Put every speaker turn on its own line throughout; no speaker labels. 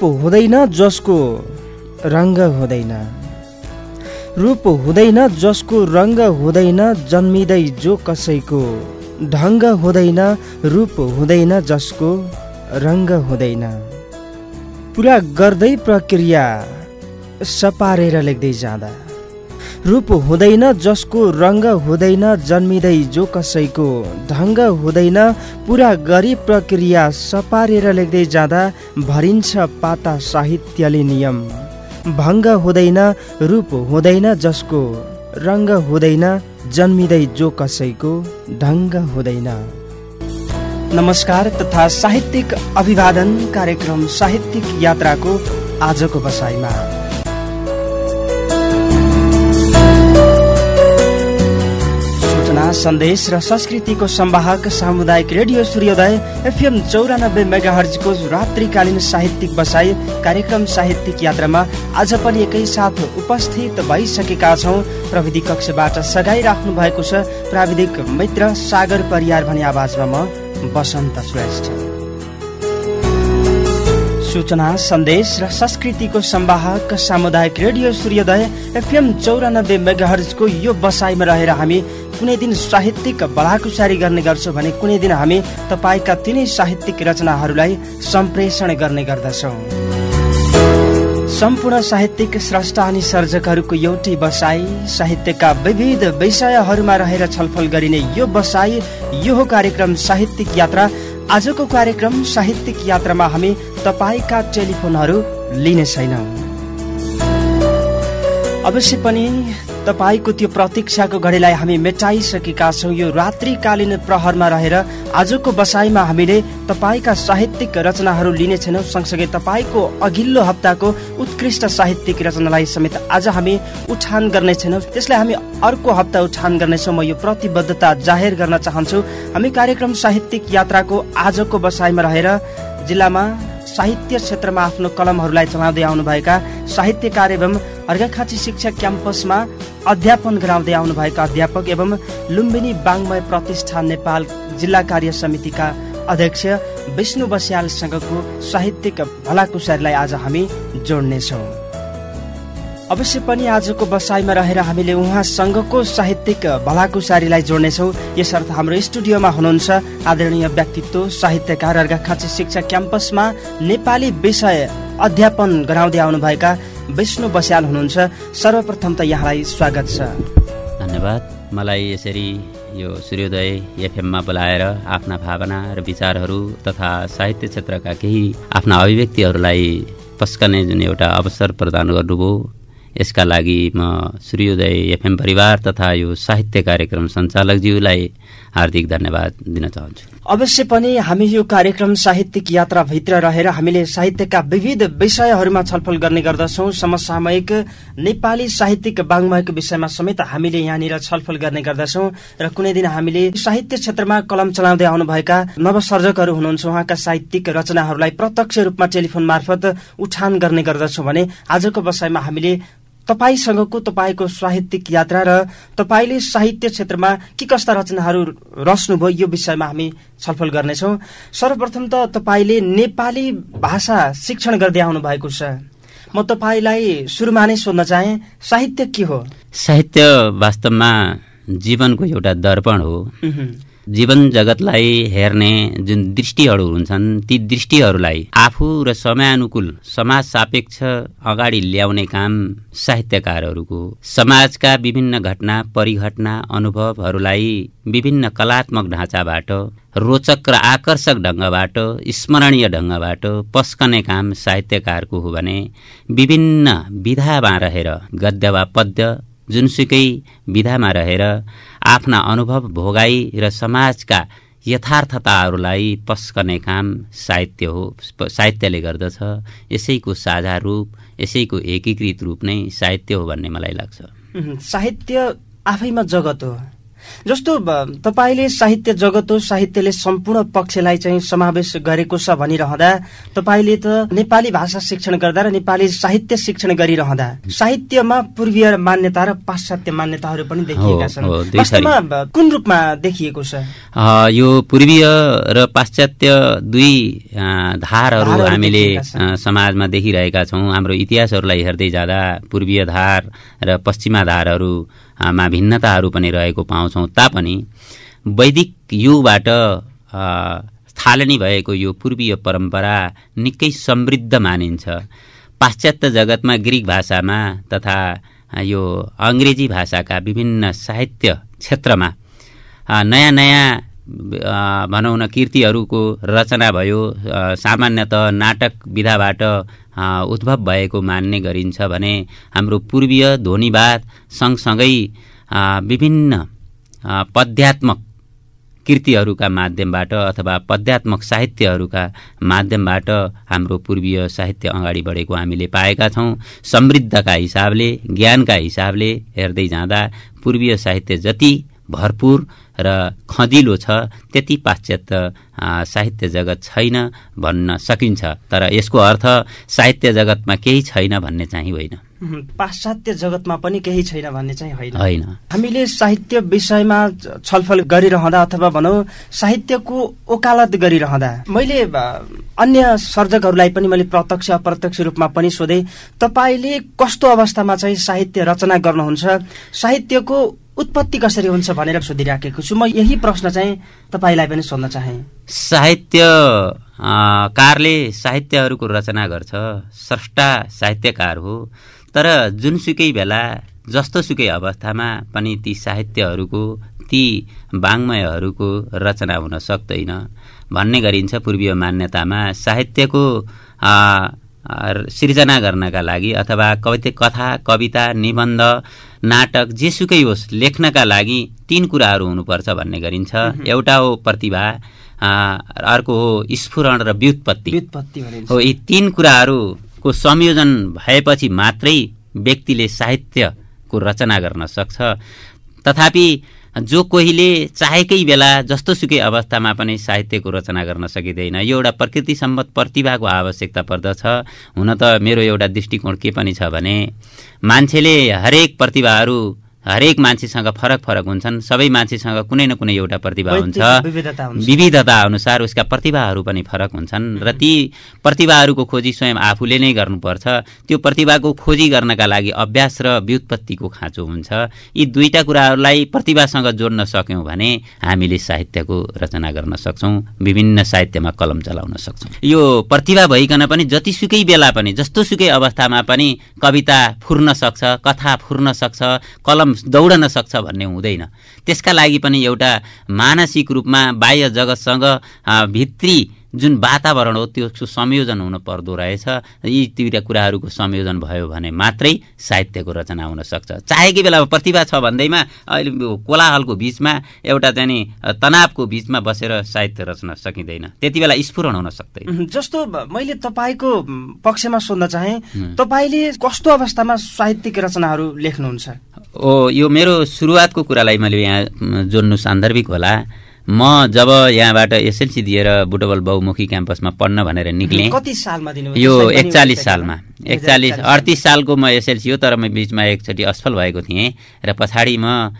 रूप हुँदैन जसको रङ्ग हुँदैन। रूप हुँदैन जसको रङ्ग हुँदैन जन्मिँदै जो कसैको ढङ्ग हुँदैन रूप हुँदैन जसको रङ्ग हुँदैन। पुरा गर्दै प्रक्रिया सपारेर लेख्दै जाँदा। रूप हुँदैन जसको रङ्ग हुँदैन जन्मिँदै जो कसैको ढङ्ग हुँदैन पुरा गरी प्रक्रिया सपारेर लेख्दै जाँदा भरिन्छ पाता साहित्यले नियम। भङ्ग हुँदैन रूप हुँदैन जसको रङ्ग हुँदैन जन्मिँदै जो कसैको ढङ्ग हुँदैन। नमस्कार तथा साहित्यिक अभिवादन कार्यक्रम साहित्यिक यात्राको आजको बसाइमा। सन्देश र संस्कृतिको संवाहक सामुदायिक रेडियो सूर्योदय एफएम चौरानब्बे मेगाहर्जको रात्रिकालीन साहित्यिक बसाई कार्यक्रम साहित्यिक यात्रामा आज पनि एकैसाथ उपस्थित भइसकेका छौँ। प्रविधि कक्षबाट सघाइराख्नु भएको छ प्राविधिक मित्र सागर परियार भने आवाजमा म बसन्त श्रेष्ठ। सूचना सन्देश र संस्कृतिको संवाहक सामुदायिक रेडियो सूर्योदय एफएम चौरानब्बे मेगाहर्जको यो बसाइमा रहेर हामी कुनै दिन साहित्यिक बलाकुसारी गर्ने गर्छौँ भने कुनै दिन हामी तपाईँका तिनै साहित्यिक रचनाहरूलाई सम्प्रेषण गर्ने गर्दछौँ। सम्पूर्ण साहित्यिक स्रष्टा अनि सर्जकहरूको एउटै बसाई साहित्यका विविध विषयहरूमा रहेर छलफल गरिने यो बसाई यो कार्यक्रम साहित्यिक यात्रा। आजको कार्यक्रम साहित्यिक यात्रामा हामी तपाईँका टेलिफोनहरू लिने छैनौँ। अवश्य पनि तपाईँको त्यो प्रतीक्षाको घडीलाई हामी मेटाइसकेका छौँ। यो रात्रिकालीन प्रहरमा रहेर आजको बसाइमा हामीले तपाईँका साहित्यिक रचनाहरू लिने छैनौँ। सँगसँगै तपाईँको अघिल्लो हप्ताको उत्कृष्ट साहित्यिक रचनालाई समेत आज हामी उठान गर्ने छैनौँ। त्यसलाई हामी अर्को हप्ता उठान गर्नेछौँ। म यो प्रतिबद्धता जाहेर गर्न चाहन्छु। हामी कार्यक्रम साहित्यिक यात्राको आजको बसाइमा रहेर जिल्लामा साहित्य क्षेत्रमा आफ्नो कलमहरूलाई चलाउँदै आउनुभएका साहित्यकार एवं अर्घाखाँची शिक्षा क्याम्पसमा अध्यापन गराउँदै आउनुभएका अध्यापक एवं लुम्बिनी बाङ्मय प्रतिष्ठान नेपाल जिल्ला कार्य समितिका अध्यक्ष विष्णु बस्यालसँगको साहित्यिक भलाकुसारीलाई आज हामी जोड्नेछौँ। अवश्य पनि आजको बसाइमा रहेर हामीले उहाँसँगको साहित्यिक भलाकुसारीलाई जोड्नेछौँ। यसर्थ हाम्रो स्टुडियोमा हुनुहुन्छ आदरणीय व्यक्तित्व साहित्यकार अर्घाखाँची शिक्षा क्याम्पसमा नेपाली विषय अध्यापन गराउँदै आउनुभएका विष्णु बस्याल हुनुहुन्छ। सर्वप्रथम त यहाँलाई स्वागत छ।
धन्यवाद। मलाई यसरी यो सूर्योदय एफएममा बोलाएर आफ्ना भावना र विचारहरू तथा साहित्य क्षेत्रका केही आफ्ना अभिव्यक्तिहरूलाई पस्कने जुन एउटा अवसर प्रदान गर्नुभयो यसका लागि म सूर्योदय एफएम परिवार तथा यो साहित्य कार्यक्रम सञ्चालकज्यूलाई हार्दिक धन्यवाद दिन चाहन्छु।
अवश्य पनि हामी यो कार्यक्रम साहित्यिक यात्राभित्र रहेर हामीले साहित्यका विविध विषयहरूमा छलफल गर्ने गर्दछौँ। समसामयिक नेपाली साहित्यिक बाङ्मयको विषयमा समेत हामीले यहाँनिर छलफल गर्ने गर्दछौँ र कुनै दिन हामीले साहित्य क्षेत्रमा कलम चलाउँदै आउनुभएका नवसर्जकहरू हुनुहुन्छ। उहाँका साहित्यिक रचनाहरूलाई प्रत्यक्ष रूपमा टेलिफोन मार्फत उठान गर्ने गर्दछौँ भने आजको बसाइमा हामीले तपाईँसँगको तपाईँको साहित्यिक यात्रा र तपाईँले साहित्य क्षेत्रमा के कस्ता रचनाहरू रच्नुभयो यो विषयमा हामी छलफल गर्नेछौँ। सर्वप्रथम त तपाईँले नेपाली भाषा शिक्षण गर्दै आउनु भएको छ। म तपाईँलाई सुरुमा नै सोध्न चाहे साहित्य के हो?
साहित्य वास्तवमा जीवनको एउटा दर्पण हो। जीवन जगतलाई हेर्ने जुन दृष्टिहरू हुन्छन् ती दृष्टिहरूलाई आफू र समयानुकूल समाज सापेक्ष अगाडि ल्याउने काम साहित्यकारहरूको समाजका विभिन्न घटना परिघटना अनुभवहरूलाई विभिन्न कलात्मक ढाँचाबाट रोचक र आकर्षक ढङ्गबाट स्मरणीय ढङ्गबाट पस्कने काम साहित्यकारको हो भने विभिन्न विधामा रहेर गद्य वा पद्य जुनसुकै विधामा रहेर आफ्ना अनुभव भोगाई र समाजका यथार्थताहरूलाई पस्कने काम साहित्य हो। साहित्यले गर्दछ। यसैको साझा रूप यसैको एकीकृत रूप नै साहित्य हो भन्ने मलाई लाग्छ।
साहित्य आफैमा जगत हो। जस्तो तपाईँले साहित्य जगत हो साहित्यले सम्पूर्ण पक्षलाई चाहिँ समावेश गरेको छ भनिरहँदा तपाईँले त नेपाली भाषा शिक्षण गर्दा र नेपाली साहित्य शिक्षण गरिरहँदा साहित्यमा पूर्वीय मान्यता र पाश्चात्य मान्यताहरू पनि देखिएका छन्। वास्तवमा कुन रूपमा देखिएको छ?
यो पूर्वीय र पाश्चात्य दुई धारहरू हामीले समाजमा देखिरहेका छौँ। हाम्रो इतिहासहरूलाई हेर्दै जाँदा पूर्वीय धार र पश्चिमा धारहरूमा भिन्नताहरू पनि रहेको पाउँछौँ तापनि वैदिक युगबाट थालनी भएको यो पूर्वीय परम्परा निकै समृद्ध मानिन्छ। पाश्चात्य जगतमा ग्रिक भाषामा तथा यो अङ्ग्रेजी भाषाका विभिन्न साहित्य क्षेत्रमा नयाँ नयाँ भनौँ न कृतिहरूको रचना भयो। सामान्यत नाटक विधाबाट उद्भव भएको मान्ने गरिन्छ भने हाम्रो पूर्वीय ध्वनिवाद सँगसँगै विभिन्न पद्यात्मक कृतिहरूका माध्यमबाट अथवा पद्यात्मक साहित्यहरूका माध्यमबाट हाम्रो पूर्वीय साहित्य अगाडि बढेको हामीले पाएका छौँ। समृद्धका हिसाबले ज्ञानका हिसाबले हेर्दै जाँदा पूर्वीय साहित्य जति भरपुर र खदिलो छ त्यति पाश्चात्य साहित्य जगत छैन भन्न सकिन्छ। तर यसको अर्थ साहित्य जगतमा केही छैन भन्ने चाहिँ होइन।
पाश्चात्य जगतमा पनि केही छैन भन्ने चाहिँ होइन। होइन। हामीले साहित्य विषयमा छलफल गरिरहँदा अथवा भनौँ साहित्यको ओकालत गरिरहँदा मैले अन्य सर्जकहरूलाई पनि मैले प्रत्यक्ष अप्रत्यक्ष रूपमा पनि सोधेँ तपाईँले कस्तो अवस्थामा चाहिँ साहित्य रचना गर्नुहुन्छ साहित्यको उत्पत्ति कसरी हुन्छ भनेर सोधिराखेको छु। म यही प्रश्न चाहिँ तपाईँलाई पनि सोध्न चाहे।
साहित्य कारले साहित्यहरूको रचना गर्छ। स्रष्टा साहित्यकार हो। तर जुनसुकै बेला जस्तोसुकै अवस्थामा पनि ती साहित्यहरूको ती वाङ्मयहरूको रचना हुन सक्दैन भन्ने गरिन्छ पूर्वीय मान्यतामा साहित्यको सिर्जना गर्नका लागि अथवा कविता कथा कविता निबन्ध नाटक जेसुकै होस् लेख्नका लागि तीन कुराहरू हुनुपर्छ भन्ने गरिन्छ। एउटा हो प्रतिभा अर्को हो स्फुरण र व्युत्पत्ति। हो यी तीन कुराहरूको संयोजन भएपछि मात्रै व्यक्तिले साहित्यको रचना गर्न सक्छ। तथापि जो कोहीले चाहेकै बेला जस्तोसुकै अवस्थामा पनि साहित्यको रचना गर्न सकिँदैन। यो एउटा प्रकृति सम्मत प्रतिभाको आवश्यकता पर्दछ। हुन त मेरो एउटा दृष्टिकोण के पनि छ भने मान्छेले हरेक प्रतिभाहरू हरेक मान्छेसँग फरक फरक हुन्छन्। सबै मान्छेसँग कुनै न कुनै एउटा प्रतिभा हुन्छ। विविधता अनुसार उसका प्रतिभाहरू पनि फरक हुन्छन् र ती प्रतिभाहरूको खोजी स्वयं आफूले नै गर्नुपर्छ। त्यो प्रतिभाको खोजी गर्नका लागि अभ्यास र व्युत्पत्तिको खाँचो हुन्छ। यी दुईटा कुराहरूलाई प्रतिभासँग जोड्न सक्यौँ भने हामीले साहित्यको रचना गर्न सक्छौँ। विभिन्न साहित्यमा कलम चलाउन सक्छौँ। यो प्रतिभा भइकन पनि जतिसुकै बेला पनि जस्तोसुकै अवस्थामा पनि कविता फुर्न सक्छ कथा फुर्न सक्छ कलम दौडन सक्छ भन्ने हुँदैन। त्यसका लागि पनि एउटा मानसिक रूपमा बाह्य जगतसँग भित्री जुन वातावरण हो त्यो संयोजन हुन पर्दो रहेछ। यी दुईवटा कुराहरूको संयोजन भयो भने मात्रै साहित्यको रचना हुन सक्छ। चाहेकै बेला प्रतिभा छ भन्दैमा अहिले कोलाहलको बिचमा एउटा चाहिँ तनावको बिचमा बसेर साहित्य रचना सकिँदैन। त्यति बेला स्फुरण हुन सक्दैन।
जस्तो मैले तपाईँको पक्षमा सोध्न चाहे तपाईँले कस्तो अवस्थामा साहित्यिक रचनाहरू लेख्नुहुन्छ?
ओ यो मेरो सुरुवातको कुरालाई मैले यहाँ जोड्नु सान्दर्भिक होला। म जब यहाँबाट एसएलसी दिएर बुटबल बहुमुखी क्याम्पसमा पढ्न भनेर निक्लेँ
कति सालमा दिनु
यो एकचालिस सालमा। एकचालिस अडतिस सालको म एसएलसी हो तर म बिचमा एकचोटि असफल भएको थिएँ र पछाडि म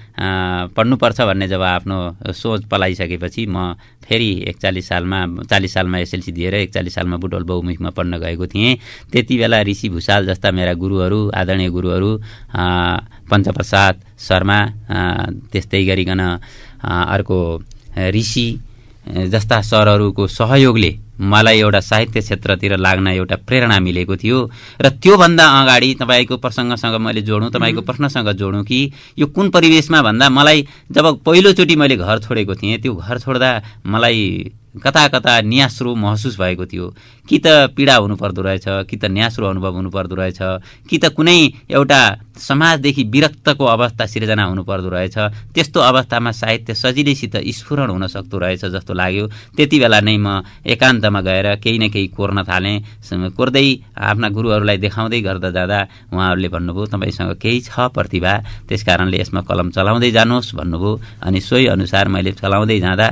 पढ्नुपर्छ भन्ने जब आफ्नो सोच पलाइसकेपछि म फेरि एकचालिस सालमा चालिस सालमा एसएलसी दिएर एकचालिस सालमा बुटवल बहुमुखीमा पढ्न गएको थिएँ। त्यति बेला ऋषि भूषाल जस्ता मेरा गुरुहरू आदरणीय गुरुहरू पञ्चप्रसाद शर्मा त्यस्तै गरिकन अर्को ऋषि जस्ता सरहरूको सहयोगले मलाई एउटा साहित्य क्षेत्रतिर लाग्न एउटा प्रेरणा मिलेको थियो। र त्योभन्दा अगाडि तपाईँको प्रसङ्गसँग मैले जोडौँ तपाईँको प्रश्नसँग जोडौँ कि यो कुन परिवेशमा भन्दा मलाई जब पहिलोचोटि मैले घर छोडेको थिएँ त्यो घर छोड्दा मलाई कता कता न्यास्रो महसुस भएको थियो। कि त पीडा हुनुपर्दो रहेछ कि त न्यास्रो अनुभव हुनुपर्दो रहेछ कि त कुनै एउटा समाजदेखि विरक्तको अवस्था सिर्जना हुनुपर्दो रहेछ। त्यस्तो अवस्थामा साहित्य सजिलैसित स्फुरण हुन सक्दो रहेछ जस्तो लाग्यो। त्यति बेला नै म एकान्तमा गएर केही न केही कोर्न थालेँ। कोर्दै आफ्ना गुरुहरूलाई देखाउँदै गर्दा जाँदा उहाँहरूले भन्नुभयो तपाईँसँग केही छ प्रतिभा। त्यस कारणले यसमा कलम चलाउँदै जानुहोस् भन्नुभयो। अनि सोही अनुसार मैले चलाउँदै जाँदा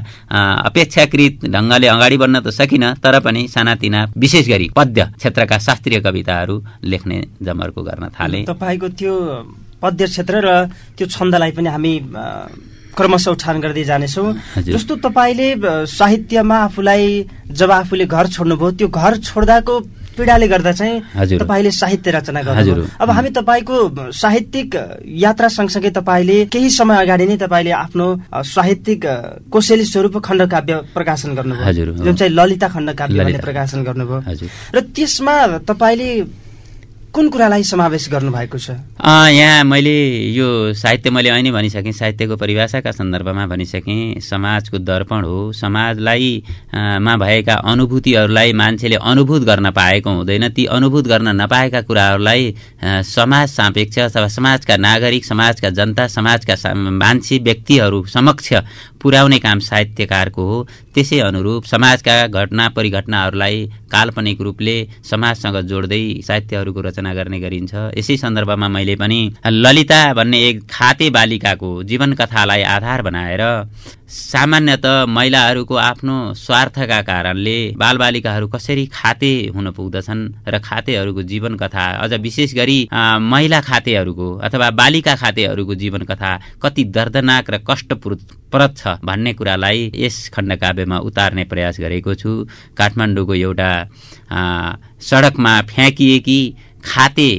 अपेक्षाकृत ढङ्गले अगाडि बढ्न त सकिनँ तर पनि सानातिना विशेष गरी पद्य क्षेत्रका शास्त्रीय कविताहरू लेख्ने जमर्को गर्न थाले।
तपाईँको त्यो पद्य क्षेत्र र त्यो छन्दलाई पनि हामी क्रमशः उठान गर्दै जानेछौँ। जस्तो तपाईँले साहित्यमा आफूलाई जब आफूले घर छोड्नुभयो त्यो घर छोड्दाको पीडाले गर्दा चाहिँ तपाईँले साहित्य रचना गर्नु अब हामी तपाईँको साहित्यिक यात्रा सँगसँगै तपाईँले केही समय अगाडि नै तपाईँले आफ्नो साहित्यिक कोशेली स्वरूप खण्डकाव्य प्रकाशन गर्नुभयो। जुन चाहिँ ललिता खण्डकाव्य प्रकाशन गर्नुभयो। र त्यसमा तपाईँले कुन कुरालाई समावेश गर्नुभएको छ?
यहाँ मैले यो साहित्य मैले अहिले भनिसकेँ। साहित्यको परिभाषाका सन्दर्भमा भनिसकेँ। समाजको दर्पण हो। समाजलाई मा भएका अनुभूतिहरूलाई मान्छेले अनुभूत गर्न पाएको हुँदैन। ती अनुभूत गर्न नपाएका कुराहरूलाई समाज सापेक्ष अथवा समाजका नागरिक समाजका जनता समाजका मान्छे व्यक्तिहरू समक्ष पुर्याउने काम साहित्यकारको हो। त्यसै अनुरूप समाजका घटना परिघटनाहरूलाई काल्पनिक रूपले समाजसँग जोड्दै साहित्यहरूको रचना गर्ने गरिन्छ। यसै सन्दर्भमा मैले पनि ललिता भन्ने एक खाते बालिकाको जीवन कथालाई आधार बनाएर सामान्यत महिलाहरूको आफ्नो स्वार्थका कारणले बालबालिकाहरू कसरी खाते हुन पुग्दछन् र खातेहरूको जीवन कथा अझ विशेष गरी महिला खातेहरूको अथवा बालिका खातेहरूको जीवन कथा कति दर्दनाक र कष्टप्रद छ भन्ने कुरालाई यस खण्डकाव्यमा उतार्ने प्रयास गरेको छु। काठमाडौँको एउटा सडकमा फ्याँकिएकी खाते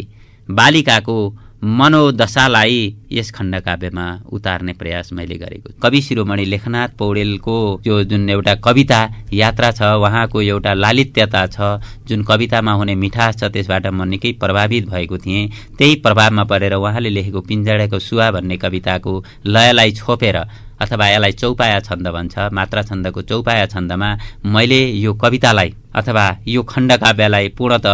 बालिकाको मनोदशालाई यस खण्डकाव्यमा उतार्ने प्रयास मैले गरेको। कवि शिरोमणि लेखनाथ पौडेलको त्यो जुन एउटा कविता यात्रा छ उहाँको एउटा लालित्यता छ जुन कवितामा हुने मिठास छ त्यसबाट म निकै प्रभावित भएको थिएँ। त्यही प्रभावमा परेर उहाँले लेखेको पिन्जडाको सुवा भन्ने कविताको लयलाई छोपेर अथवा यसलाई चौपाया छन्द भन्छ मात्रा छन्दको चौपाया छन्दमा मैले यो कवितालाई अथवा यो खण्डकाव्यलाई पूर्णत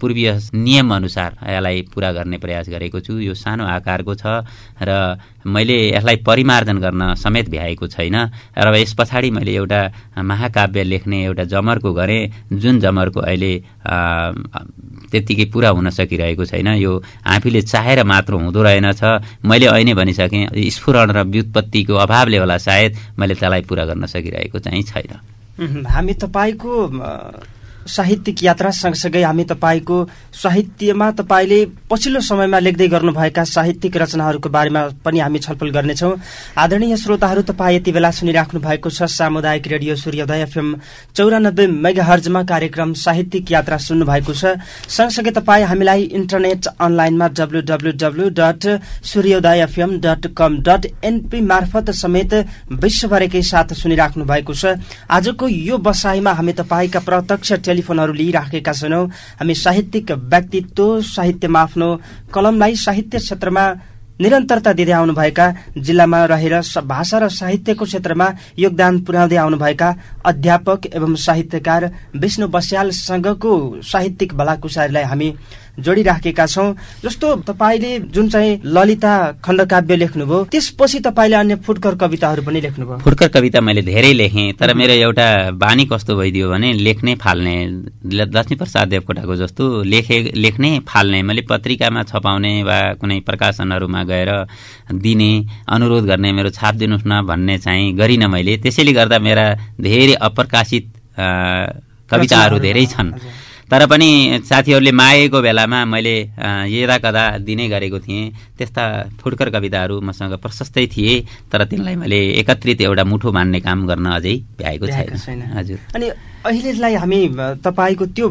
पूर्वीय नियमअनुसार यसलाई पुरा गर्ने प्रयास गरेको छु। यो सानो आकारको छ र मैले यसलाई परिमार्जन गर्न समेत भ्याएको छैन र यस पछाडि मैले एउटा महाकाव्य लेख्ने एउटा जमरको गरेँ। जुन जमरको अहिले त्यत्तिकै पुरा हुन सकिरहेको छैन। यो आफूले चाहेर मात्र हुँदो रहेनछ। मैले अहिले भनिसकेँ स्फुरण र व्युत्पत्तिको अभावले होला सायद मैले त्यसलाई पुरा गर्न सकिरहेको चाहिँ छैन।
हामी तपाईँको साहित्यिक यात्रा सँगसँगै हामी तपाईँको साहित्यमा तपाईँले पछिल्लो समयमा लेख्दै गर्नुभएका साहित्यिक रचनाहरूको बारेमा पनि हामी छलफल गर्नेछौँ। आदरणीय श्रोताहरू तपाईँ यति बेला सुनिराख्नु भएको छ सामुदायिक रेडियो सूर्योदय एफएम चौरानब्बे मेगा हर्जमा कार्यक्रम साहित्यिक यात्रा सुन्नु भएको छ। सँगसँगै तपाईँ हामीलाई इन्टरनेट अनलाइनमा डब्लु डट सूर्योदय एफएम मार्फत समेत विश्वभरिकै साथ सुनिराख्नु भएको छ। आजको यो बसाईमा हामी तपाईँका प्रत्यक्ष टेलिफोनहरू लिइराखेका छैनौँ। हामी साहित्यिक व्यक्तित्व साहित्यमा आफ्नो कलमलाई साहित्य क्षेत्रमा निरन्तरता दिँदै आउनुभएका जिल्लामा रहेर भाषा र साहित्यको क्षेत्रमा योगदान पुर्याउँदै आउनुभएका अध्यापक एवं साहित्यकार विष्णु बस्यालसँगको साहित्यिक भलाकुसारीलाई हामी जोडिराखेका छौँ। जस्तो तपाईँले जुन चाहिँ ललिता खण्डकाव्य लेख्नुभयो त्यसपछि तपाईँले अन्य फुटकर कविताहरू पनि लेख्नुभयो।
फुटकर कविता मैले धेरै लेखेँ तर मेरो एउटा बानी कस्तो भइदियो भने लेख्ने फाल्ने लक्ष्मी प्रसाद देवकोटाको जस्तो लेखे लेख्ने फाल्ने मैले पत्रिकामा छपाउने वा कुनै प्रकाशनहरूमा गएर दिने अनुरोध गर्ने मेरो छाप दिनुहोस् न भन्ने चाहिँ गरिनँ मैले। त्यसैले गर्दा मेरा धेरै अप्रकाशित कविताहरू धेरै छन्। तर पनि साथीहरूले मागेको बेलामा मैले यदा कदा दिने गरेको थिएँ। त्यस्ता फुटकर कविताहरू मसँग प्रशस्तै थिए तर तिनलाई मैले एकत्रित एउटा मुठो मान्ने काम गर्न अझै भ्याएको छैन।
हजुर। अनि अहिलेलाई हामी तपाईँको त्यो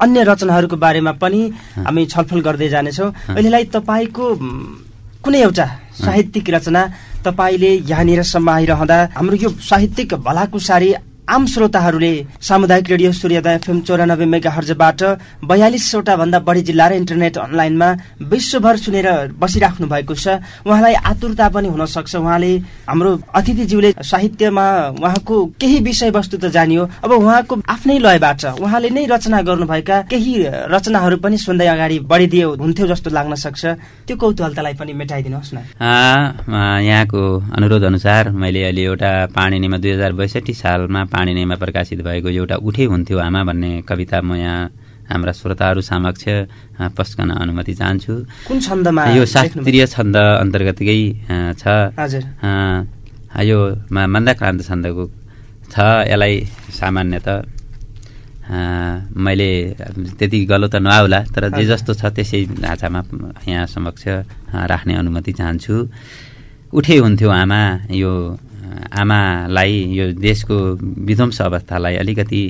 अन्य रचनाहरूको बारेमा पनि हामी छलफल गर्दै जानेछौँ। अहिलेलाई तपाईँको कुनै एउटा साहित्यिक रचना तपाईँले यहाँनिर समाइरहँदा हाम्रो यो साहित्यिक भलाकुसारी आम श्रोताहरूले सामुदायिक रेडियो सूर्योदय एफएम चौरानब्बे मेगा हर्जबाट बयालिसवटा भन्दा बढी जिल्ला र इन्टरनेट अनलाइनमा विश्वभर सुनेर बसिराख्नु भएको छ। उहाँलाई आतुरता पनि हुन सक्छ। उहाँले हाम्रो अतिथिज्यूले साहित्यमा उहाँको केही विषयवस्तु त जानियो। अब उहाँको आफ्नै लयबाट उहाँले नै रचना गर्नुभएका केही रचनाहरू पनि सुन्दै अगाडि बढिदियो। हुन्थ्यो जस्तो लाग्न सक्छ। त्यो कौतूहलतालाई पनि मेटाइदिनुहोस् न।
यहाँको अनुरोध अनुसार मैले अहिले एउटा पाणिनीमा दुई हजार बैसठी सालमा पाणिनीमा प्रकाशित भएको एउटा उठे हुन्थ्यो आमा भन्ने कविता म यहाँ हाम्रा श्रोताहरू समक्ष पस्कन अनुमति चाहन्छु।
कुन छन्दमा
यो शास्त्रीय छन्द अन्तर्गतकै छ। यो मन्दाक्रान्त छन्दको छ यसलाई सामान्यत मैले त्यति गलो त नआउला तर जे जस्तो छ त्यसै ढाँचामा यहाँ समक्ष राख्ने अनुमति चाहन्छु। उठे हुन्थ्यो आमा यो आमालाई यो देशको विध्वंस अवस्थालाई अलिकति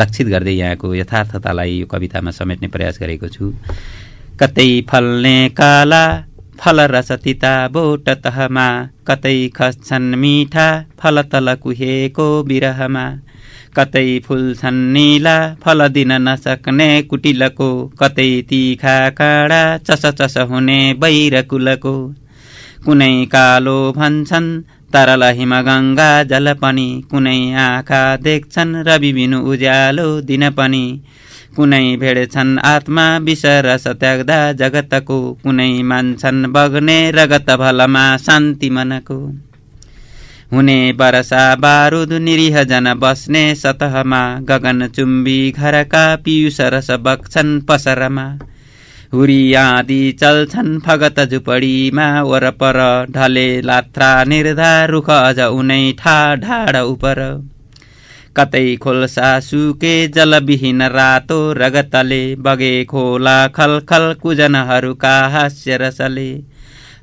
लक्षित गर्दै यहाँको यथार्थतालाई यो कवितामा समेट्ने प्रयास गरेको छु। कतै फल्ने काला फल रस तिता बोट तहमा कतै खस्छन् मिठा फल तल कुहेको बिरहमा कतै फुल्छन् निला फल दिन नसक्ने कुटिलको कतै तिखा काँडा चस चस हुने बैरकुलको। कुनै कालो भन्छन् तरल हिम गङ्गा जल पनि कुनै आँखा देख्छन् रवि बिनु उज्यालो दिन पनि कुनै भेड्छन् आत्मा विषरस त्याग्दा जगतको कुनै मान्छन् बग्ने रगत भलमा शान्ति मनको। हुने बरसा बारुद निरीह जन बस्ने सतहमा गगन चुम्बी घरका पियुष रस बग्छन् पसरमा। हुरी आदि चल्छन् फगत झुपडीमा वरपर ढले लात्रा निर्धा रुख अझ उनै ठा ढाड उपर कतै खोल्सा सुके जलविहीन रातो रगतले बगे खोला खलखल कुजनहरूका हास्य रसले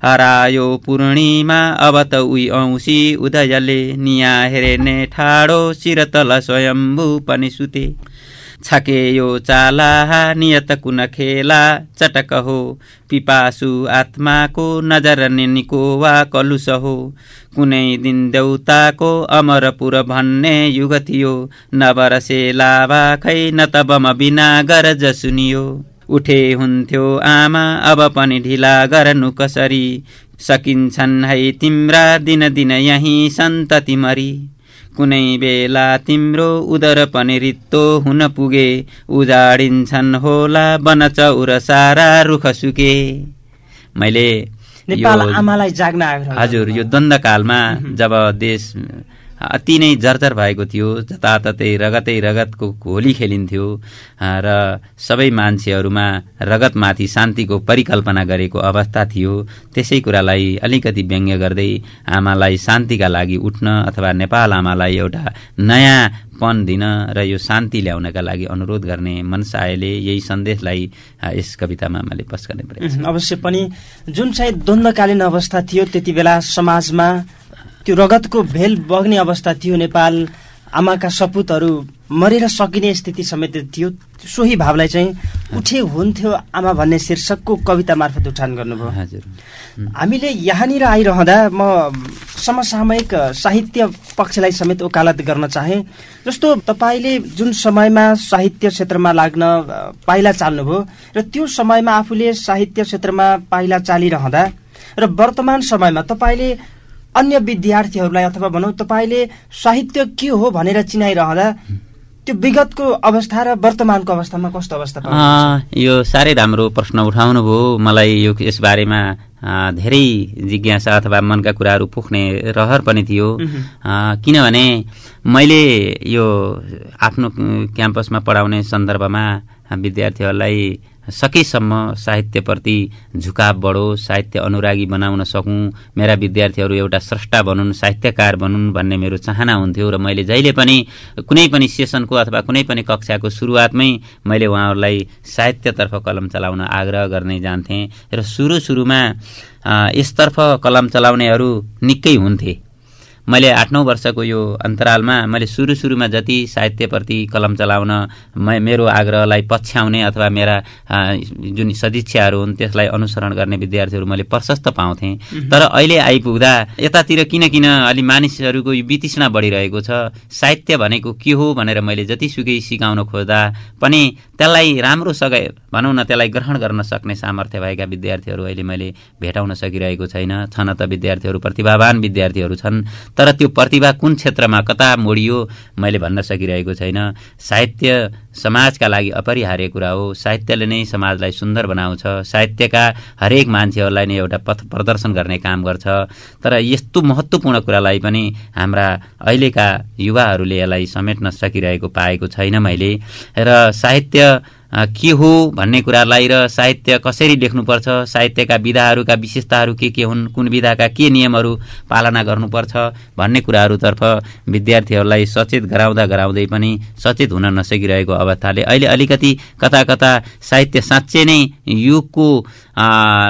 हरायो पूर्णिमा अब त उही औँसी उदयले निया हेरेने ठाडो शिरतल स्वयम्भू पनि सुते छके यो चाला नियत कुन खेला चटक हो पिपासु आत्माको नजर निको वा कलुस हो कुनै दिन देउताको अमरपुर भन्ने युग थियो। नबरसे लाभा खै न त बम बिना गरज सुनियो। उठे हुन्थ्यो आमा अब पनि ढिला गर्नु कसरी सकिन्छन् है तिम्रा दिन दिन यही सन्तति मरी। कुनै बेला तिम्रो उदर पनि रित्तो हुन पुगे। उजाडिन्छन् होला बनचौर सारा रुख सुके। मैले
आमालाई जाग्न
हजुर यो द्वन्द्वकालमा जब देश अति नै जर्जर भएको थियो जताततै रगतै रगतको होली खेलिन्थ्यो र सबै मान्छेहरूमा रगतमाथि शान्तिको परिकल्पना गरेको अवस्था थियो। त्यसै कुरालाई अलिकति व्यङ्ग्य गर्दै आमालाई शान्तिका लागि उठ्न अथवा नेपाल आमालाई एउटा नयाँ पन दिन र यो शान्ति ल्याउनका लागि अनुरोध गर्ने मनसायले यही सन्देशलाई यस कवितामा मैले पस गर्ने प्रयास
अवश्य पनि जुन चाहिँ द्वन्द्वकालीन अवस्था थियो त्यति बेला समाजमा त्यो रगतको भेल बग्ने अवस्था थियो नेपाल। आमाका सपुतहरू मरेर सकिने स्थिति समेत थियो। सोही भावलाई चाहिँ उठे हुन्थ्यो आमा भन्ने शीर्षकको कविता मार्फत उठान गर्नुभयो।
हजुर।
हामीले यहाँनिर आइरहँदा म समसामयिक साहित्य पक्षलाई समेत ओकालत गर्न चाहे। जस्तो तपाईँले जुन समयमा साहित्य क्षेत्रमा लाग्न पाइला चाल्नुभयो र त्यो समयमा आफूले साहित्य क्षेत्रमा पाइला चालिरहँदा र वर्तमान समयमा तपाईँले अन्य विद्यार्थीहरूलाई अथवा भनौँ तपाईँले साहित्य के हो भनेर चिनाइरहँदा त्यो विगतको अवस्था र वर्तमानको अवस्थामा कस्तो अवस्था
यो साह्रै राम्रो प्रश्न उठाउनु भयो मलाई यो यसबारेमा धेरै जिज्ञासा अथवा मनका कुराहरू पुग्ने रहर पनि थियो। किनभने मैले यो आफ्नो क्याम्पसमा पढाउने सन्दर्भमा विद्यार्थीहरूलाई सकेसम्म साहित्यप्रति झुकाव बढोस् साहित्य अनुरागी बनाउन सकौँ। मेरा विद्यार्थीहरू एउटा स्रष्टा बनुन् साहित्यकार बनुन् भन्ने मेरो चाहना हुन्थ्यो र मैले जहिले पनि कुनै पनि सेसनको अथवा कुनै पनि कक्षाको सुरुवातमै मैले उहाँहरूलाई साहित्यतर्फ कलम चलाउन आग्रह गर्ने जान्थेँ र सुरु सुरुमा यसतर्फ कलम चलाउनेहरू निकै हुन्थे। मैले आठ नौ वर्षको यो अन्तरालमा मैले सुरु सुरुमा जति साहित्यप्रति कलम चलाउन म मेरो आग्रहलाई पछ्याउने अथवा मेरा जुन सदिच्छाहरू हुन् त्यसलाई अनुसरण गर्ने विद्यार्थीहरू मैले प्रशस्त पाउँथेँ। तर अहिले आइपुग्दा यतातिर किन किन अलि मानिसहरूको यो वितृष्णा बढिरहेको छ साहित्य भनेको के हो भनेर मैले जतिसुकै सिकाउन खोज्दा पनि त्यसलाई राम्रोसँग भनौँ न त्यसलाई ग्रहण गर्न सक्ने सामर्थ्य भएका विद्यार्थीहरू अहिले मैले भेटाउन सकिरहेको छैन। छन त विद्यार्थीहरू प्रतिभावान विद्यार्थीहरू छन्। तर त्यो प्रतिभा कुन क्षेत्रमा कता मोडियो मैले भन्न सकिरहेको छैन। साहित्य समाजका लागि अपरिहार्य कुरा हो। साहित्यले नै समाजलाई सुन्दर बनाउँछ। साहित्यका हरेक मान्छेहरूलाई नै एउटा पथ प्रदर्शन गर्ने काम गर्छ। तर यस्तो महत्त्वपूर्ण कुरालाई पनि हाम्रा अहिलेका युवाहरूले यसलाई समेट्न सकिरहेको पाएको छैन मैले। र साहित्य के हो भन्ने कुरालाई र साहित्य कसरी लेख्नुपर्छ साहित्यका विधाहरूका विशेषताहरू के के हुन् कुन विधाका के नियमहरू पालना गर्नुपर्छ भन्ने कुराहरूतर्फ विद्यार्थीहरूलाई सचेत गराउँदा गराउँदै पनि सचेत हुन नसकिरहेको अवस्थाले अहिले अलिकति कता कता साहित्य साँच्चै नै युगको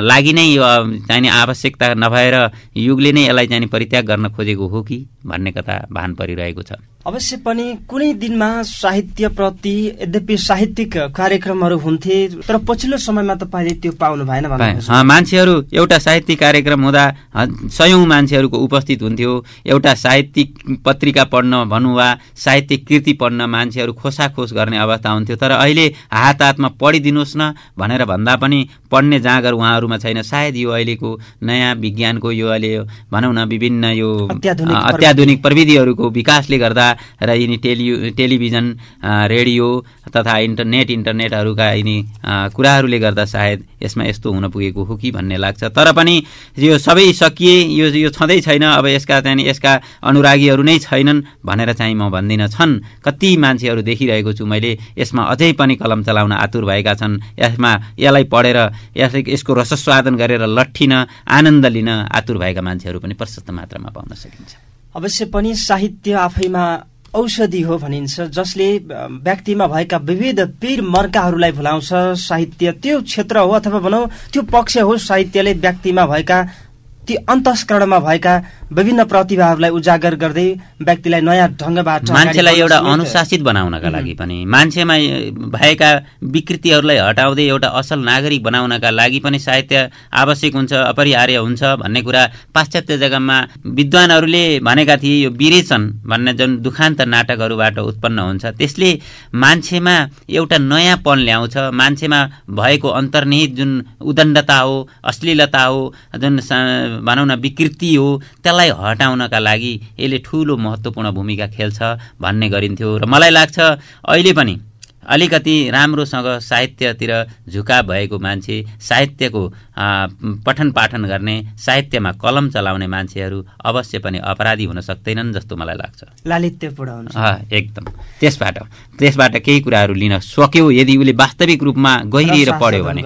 लागि नै चाहिने आवश्यकता नभएर युगले नै यसलाई चाहिँ परित्याग गर्न खोजेको हो कि भन्ने कथा भान परिरहेको छ।
अवश्य पनि कुनै दिनमा साहित्यप्रति यद्यपि साहित्यिक कार्यक्रमहरू हुन्थे तर पछिल्लो समयमा तपाईँले त्यो पाउनु भएन
मान्छेहरू एउटा साहित्यिक कार्यक्रम हुँदा सयौँ मान्छेहरूको उपस्थित हुन्थ्यो। एउटा साहित्यिक पत्रिका पढ्न भनौँ वा साहित्यिक कृति पढ्न मान्छेहरू खोसाखोस गर्ने अवस्था हुन्थ्यो। तर अहिले हात हातमा पढिदिनुहोस् न भनेर भन्दा पनि पढ्ने जाँगर उहाँहरूमा छैन। सायद यो अहिलेको नयाँ विज्ञानको यो अहिले भनौँ न विभिन्न यो अत्याधुनिक प्रविधिहरूको विकासले गर्दा र यिनी टेलि टेलिभिजन रेडियो तथा इन्टरनेट इन्टरनेटहरूका यिनी कुराहरूले गर्दा सायद यसमा यस्तो हुन पुगेको हो कि भन्ने लाग्छ। तर पनि यो सबै सकिए यो यो छँदै छैन अब यसका चाहिँ यसका अनुरागीहरू नै छैनन् भनेर चाहिँ म भन्दिनँ छन्। कति मान्छेहरू देखिरहेको छु मैले यसमा अझै पनि कलम चलाउन आतुर भएका छन्। यसमा यसलाई पढेर यसले यसको रसस्वादन गरेर लट्ठिन आनन्द लिन आतुर भएका मान्छेहरू पनि प्रशस्त मात्रामा पाउन सकिन्छ।
अवश्य पनि साहित्य आफैमा औषधि हो भनिन्छ जसले व्यक्तिमा भएका विविध पीर मर्काहरूलाई भुलाउँछ। साहित्य त्यो क्षेत्र हो अथवा भनौँ त्यो पक्ष हो साहित्यले व्यक्तिमा भएका ती अन्तस्करणमा भएका विभिन्न प्रतिभाहरूलाई उजागर गर्दै व्यक्तिलाई नयाँ ढङ्गबाट
मान्छेलाई एउटा अनुशासित बनाउनका लागि पनि मान्छेमा भएका विकृतिहरूलाई हटाउँदै एउटा असल नागरिक बनाउनका लागि पनि साहित्य आवश्यक हुन्छ अपरिहार्य हुन्छ भन्ने कुरा पाश्चात्य जग्गामा विद्वानहरूले भनेका थिए यो विरेचन भन्ने जुन दुखान्त नाटकहरूबाट उत्पन्न हुन्छ त्यसले मान्छेमा एउटा नयाँपन ल्याउँछ मान्छेमा भएको अन्तर्निहित जुन उदण्डता हो अश्लीलता हो जुन भनौँ न विकृति हो त्यसलाई हटाउनका लागि यसले ठुलो महत्त्वपूर्ण भूमिका खेल्छ भन्ने गरिन्थ्यो। र मलाई लाग्छ अहिले पनि अलिकति राम्रोसँग साहित्यतिर झुकाव भएको मान्छे साहित्यको पठन पाठन गर्ने साहित्यमा कलम चलाउने मान्छेहरू अवश्य पनि अपराधी हुन सक्दैनन् जस्तो मलाई लाग्छ।
लालित्य
एकदम। त्यसबाट त्यसबाट केही कुराहरू लिन सक्यो यदि उसले वास्तविक रूपमा गहिरिएर पढ्यो भने।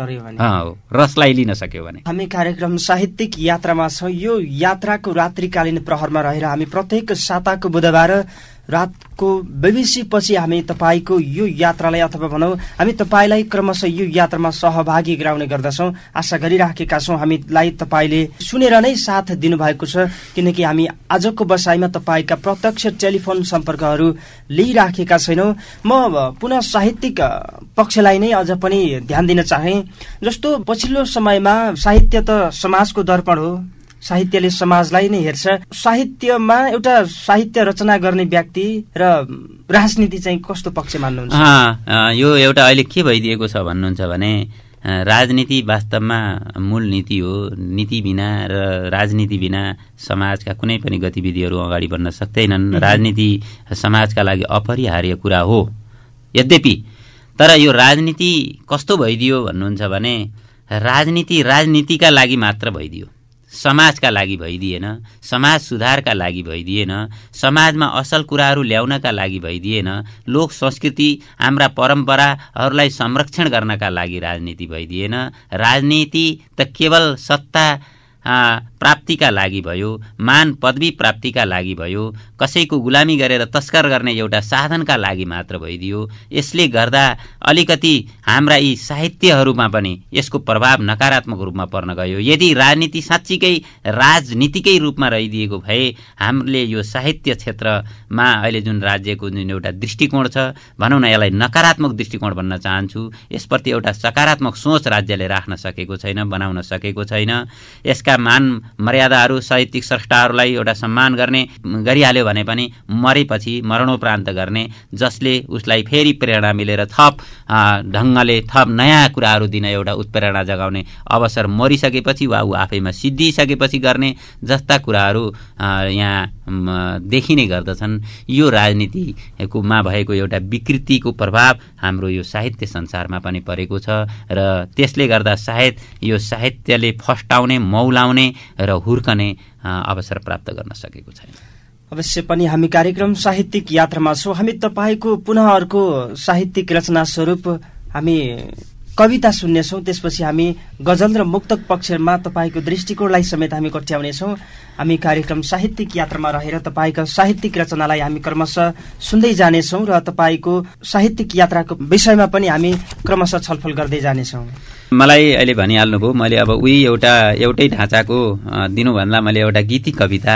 रसलाई लिन सक्यो भने।
हामी कार्यक्रम साहित्यिक यात्रामा छौँ। यो यात्राको रात्रिकालीन प्रहरमा रहेर हामी प्रत्येक साताको बुधबार रातको बेबिसी पछि हामी तपाईँको यो यात्रालाई अथवा भनौँ हामी तपाईँलाई क्रमशः यो यात्रामा सहभागी गराउने गर्दछौँ। आशा गरिराखेका छौँ हामीलाई तपाईँले सुनेर नै साथ दिनुभएको छ किनकि हामी आजको बसाइमा तपाईँका प्रत्यक्ष टेलिफोन सम्पर्कहरू लिइराखेका छैनौँ। म पुनः साहित्यिक पक्षलाई नै अझ पनि ध्यान दिन चाहे। जस्तो पछिल्लो समयमा साहित्य त समाजको दर्पण हो। साहित्यले समाजलाई नै हेर्छ। साहित्यमा एउटा साहित्य रचना गर्ने व्यक्ति र राजनीति चाहिँ कस्तो पक्ष मान्नुहुन्छ?
यो एउटा अहिले के भइदिएको छ भन्नुहुन्छ भने राजनीति वास्तवमा मूल नीति हो। नीति बिना र राजनीति बिना समाजका कुनै पनि गतिविधिहरू अगाडि बढ्न सक्दैनन्। राजनीति समाजका लागि अपरिहार्य कुरा हो। यद्यपि तर यो राजनीति कस्तो भइदियो भन्नुहुन्छ भने राजनीति राजनीतिका लागि मात्र भइदियो। समाजका लागि भइदिएन समाज सुधारका लागि भइदिएन समाजमा असल कुराहरू ल्याउनका लागि भइदिएन लोक संस्कृति हाम्रा परम्पराहरूलाई संरक्षण गर्नका लागि राजनीति भइदिएन। राजनीति त केवल सत्ता प्राप्तिका लागि भयो मान पदवी प्राप्तिका लागि भयो कसैको गुलामी गरेर तस्कर गर्ने एउटा साधनका लागि मात्र भइदियो। यसले गर्दा अलिकति हाम्रा यी साहित्यहरूमा पनि यसको प्रभाव नकारात्मक रूपमा पर्न गयो। यदि राजनीति साँच्चीकै राजनीतिकै रूपमा रहिदिएको भए हामीले यो साहित्य क्षेत्रमा अहिले जुन राज्यको जुन एउटा दृष्टिकोण छ भनौँ न यसलाई नकारात्मक दृष्टिकोण भन्न चाहन्छु। यसप्रति एउटा सकारात्मक सोच राज्यले राख्न सकेको छैन बनाउन सकेको छैन। यसका मान मर्यादाहरू साहित्यिक स्रष्टाहरूलाई एउटा सम्मान गर्ने गरिहाल्यो भने पनि मरेपछि मरणोपरान्त गर्ने जसले उसलाई फेरि प्रेरणा मिलेर थप ढङ्गले थप नयाँ कुराहरू दिन एउटा उत्प्रेरणा जगाउने अवसर मरिसकेपछि वा ऊ आफैमा सिद्धिसकेपछि गर्ने जस्ता कुराहरू यहाँ देखिने गर्दछन्। यो राजनीतिकोमा भएको एउटा विकृतिको प्रभाव हाम्रो यो साहित्य संसारमा पनि परेको छ र त्यसले गर्दा सायद यो साहित्यले फस्टाउने मौलाउने र हुर्कने अवसर प्राप्त गर्न सकेको छैन।
अवश्य पनि हामी कार्यक्रम साहित्यिक यात्रामा छौँ। हामी तपाईँको पुनः अर्को साहित्यिक रचना स्वरूप हामी कविता सुन्नेछौँ। त्यसपछि हामी गजल र मुक्तक पक्षमा तपाईँको दृष्टिकोणलाई समेत हामी कोट्याउनेछौँ। हामी कार्यक्रम साहित्यिक यात्रामा रहेर तपाईँका साहित्यिक रचनालाई हामी क्रमशः सुन्दै जानेछौँ र तपाईँको साहित्यिक यात्राको विषयमा पनि हामी क्रमशः छलफल गर्दै जानेछौँ।
मलाई अहिले भनिहाल्नुभयो मैले अब उही एउटा एउटै ढाँचाको दिनुभन्दा मैले एउटा गीती कविता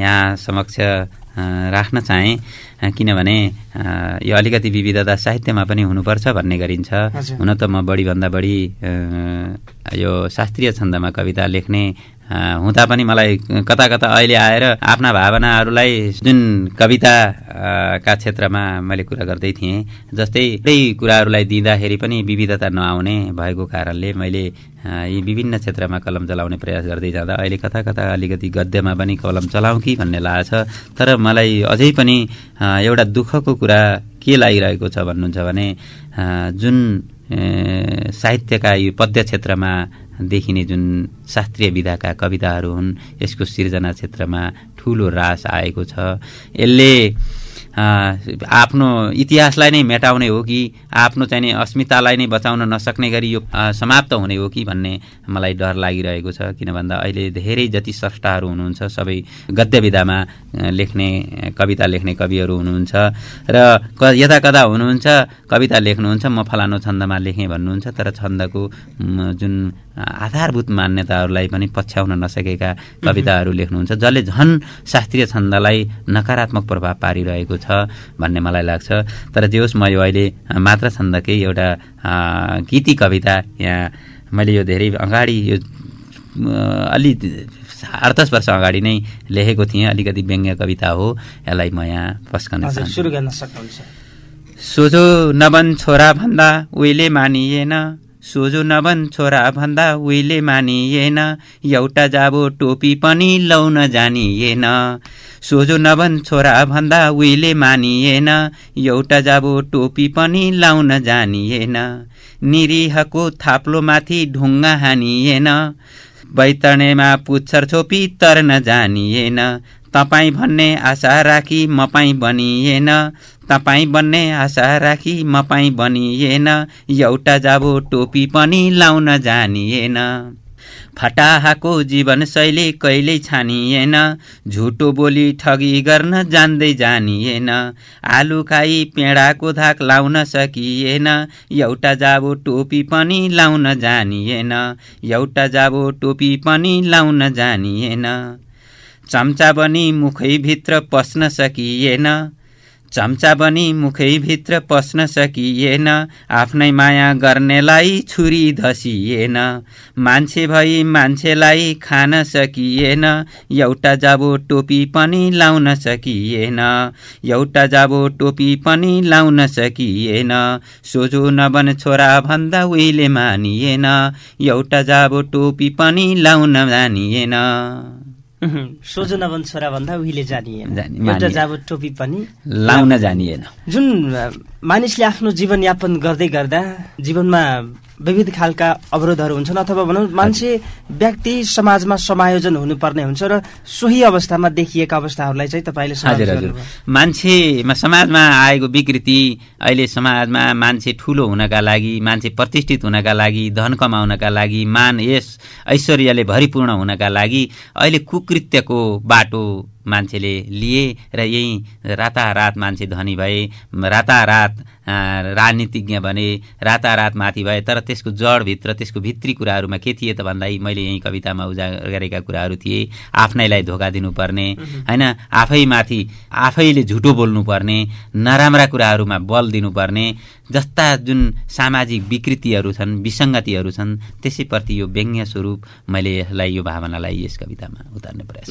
यहाँ समक्ष राख्न चाहेँ किनभने यो अलिकति विविधता साहित्यमा पनि हुनुपर्छ भन्ने गरिन्छ। हुन त म बढीभन्दा बढी यो शास्त्रीय छन्दमा कविता लेख्ने हुँदा पनि मलाई कता कता अहिले आएर आफ्ना भावनाहरूलाई जुन कविताका क्षेत्रमा मैले कुरा गर्दै थिएँ जस्तै त्यही कुराहरूलाई दिँदाखेरि पनि विविधता नआउने भएको कारणले मैले यी विभिन्न क्षेत्रमा कलम चलाउने प्रयास गर्दै जाँदा अहिले कता कता अलिकति गद्यमा पनि कलम चलाउँ कि भन्ने लागेको छ तर मलाई अझै पनि एउटा दुःखको कुरा के लागिरहेको छ भन्नुहुन्छ भने जुन साहित्यका यो पद्य क्षेत्रमा देखिने जुन शास्त्रीय विधाका कविताहरू हुन् यसको सिर्जना क्षेत्रमा ठुलो ह्रास आएको छ। यसले आफ्नो इतिहासलाई नै मेटाउने हो कि आफ्नो चाहिँ अस्मितालाई नै बचाउन नसक्ने गरी यो समाप्त हुने हो कि भन्ने मलाई डर लागिरहेको छ। किन भन्दा अहिले धेरै जति स्रष्टाहरू हुनुहुन्छ सबै गद्य विधामा लेख्ने कविता लेख्ने कविहरू हुनुहुन्छ र यता कदा हुनुहुन्छ कविता लेख्नुहुन्छ म फलानु छन्दमा लेखेँ भन्नुहुन्छ तर छन्दको जुन आधारभूत मान्यताहरूलाई पनि पछ्याउन नसकेका कविताहरू लेख्नुहुन्छ जसले झन् शास्त्रीय छन्दलाई नकारात्मक प्रभाव पारिरहेको छ भन्ने मलाई लाग्छ। तर जे होस् म यो अहिले मात्र छन्दकै एउटा गीती कविता यहाँ मैले यो धेरै अगाडि यो अलि आठ दस वर्ष अगाडि नै लेखेको थिएँ। अलिकति व्यङ्ग्य कविता हो। यसलाई म यहाँ पस्कन
सुरु गर्न सक्नुहुन्छ।
सोझो नबन छोरा भन्दा उहिले मानिएन। सोझो नबन छोरा भन्दा उहिले मानिएन एउटा जाबो टोपी पनि लाउन जानिएन। सोझो नबन छोरा भन्दा उहिले मानिएन एउटा जाबो टोपी पनि लाउन जानिएन। निरीहको थाप्लोमाथि ढुङ्गा हानिएन बैतर्नेमा पुच्छर छोपी तर्न जानिएन। तपाईँ भन्ने आशा राखी म बनिएन तपाईँ बन्ने आशा राखी म बनिएन एउटा जाबो टोपी पनि लाउन जानिएन। फटाहाको जीवनशैली कहिल्यै छानिएन। झुटो बोली ठगी गर्न जान्दै जानिएन। आलु खाई पेडाको धाक लाउन सकिएन। एउटा जाबो टोपी पनि लाउन जानिएन। एउटा जाबो टोपी पनि लाउन जानिएन। चम्चा बनी मुखैभित्र पस्न सकिएन। चम्चा बनी मुखैभित्र पस्न सकिएन। आफ्नै माया गर्नेलाई छुरी धसिएन। मान्छे भई मान्छेलाई खान सकिएन। एउटा जाबो टोपी पनि लाउन सकिएन। एउटा जाबो टोपी पनि लाउन सकिएन। सोझो नबन छोरा भन्दा उहिले मानिएन। एउटा जाबो टोपी पनि लाउन जानिएन
सोझो नबन छोरा भन्दा उहिले जानिएन। एउटा जाबो टोपी पनि
लाउन जानिएन।
जुन मानिसले आफ्नो जीवनयापन गर्दै गर्दा जीवनमा विविध खालका अवरोधहरू हुन्छन् अथवा भनौँ मान्छे व्यक्ति समाजमा समायोजन हुनुपर्ने हुन्छ र सोही अवस्थामा देखिएका अवस्थाहरूलाई चाहिँ तपाईँले
हजुर हजुर। मान्छेमा समाजमा आएको विकृति अहिले समाजमा मान्छे ठुलो हुनका लागि मान्छे प्रतिष्ठित हुनका लागि धन कमाउनका लागि मान यस ऐश्वर्यले भरिपूर्ण हुनका लागि अहिले कुकृत्यको बाटो मान्छेले लिए र यही रातारात मान्छे धनी भए रातारात राजनीतिज्ञ भने रातारात माथि भए तर त्यसको जडभित्र त्यसको भित्री कुराहरूमा के थिए त भन्दाखेरि मैले यही कवितामा उजागर गरेका कुराहरू थिए। आफ्नैलाई धोका दिनुपर्ने होइन आफैमाथि आफैले झुटो बोल्नुपर्ने नराम्रा कुराहरूमा बल दिनुपर्ने जस्ता जुन सामाजिक विकृतिहरू छन् विसङ्गतिहरू छन् त्यसैप्रति यो व्यङ्ग्य स्वरूप मैले यसलाई यो भावनालाई यस कवितामा उतार्ने प्रयास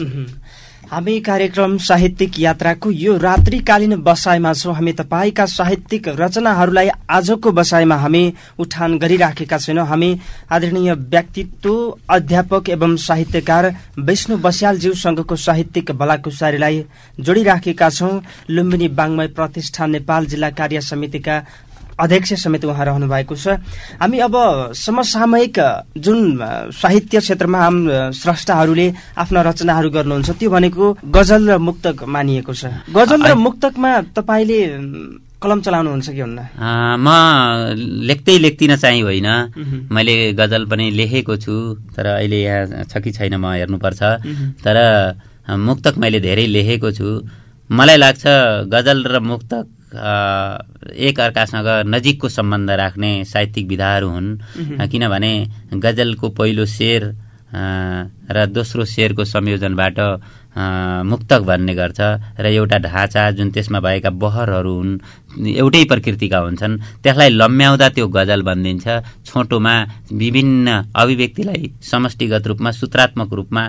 हामी कार्यक्रम साहित्यिक यात्राको यो रात्रिकालीन बसाइमा छौँ। हामी तपाईँका साहित्यिक रचनाहरूलाई आजको बसाइमा हामी उठान गरिराखेका छैनौँ। हामी आदरणीय व्यक्तित्व अध्यापक एवं साहित्यकार विष्णु बस्यालज्यूसँगको साहित्यिक बलाकुसारीलाई जोडिराखेका छौँ। लुम्बिनी बाङ्मय प्रतिष्ठान नेपाल जिल्ला कार्य समितिका अध्यक्ष समेत उहाँ रहनु भएको छ। हामी अब समसामयिक जुन साहित्य क्षेत्रमा हाम स्रष्टाहरूले आफ्ना रचनाहरू गर्नुहुन्छ त्यो भनेको गजल र मुक्तक मानिएको छ। गजल र मुक्तकमा तपाईँले कलम चलाउनुहुन्छ कि हुन्न?
म लेख्दै लेख्दिन चाहिँ होइन। मैले गजल पनि लेखेको छु तर अहिले यहाँ छ कि छैन म हेर्नुपर्छ। तर मुक्तक मैले धेरै लेखेको छु। मलाई लाग्छ गजल र मुक्तक एक अर्कासँग नजिकको सम्बन्ध राख्ने साहित्यिक विधाहरू हुन्। किनभने गजलको पहिलो शेर र दोस्रो शेरको संयोजनबाट मुक्तक भन्ने गर्छ र एउटा ढाँचा जुन त्यसमा भएका बहरहरू हुन् एउटै प्रकृतिका हुन्छन् त्यसलाई लम्ब्याउँदा त्यो गजल बनिदिन्छ छोटोमा विभिन्न अभिव्यक्तिलाई समष्टिगत रूपमा सूत्रात्मक रूपमा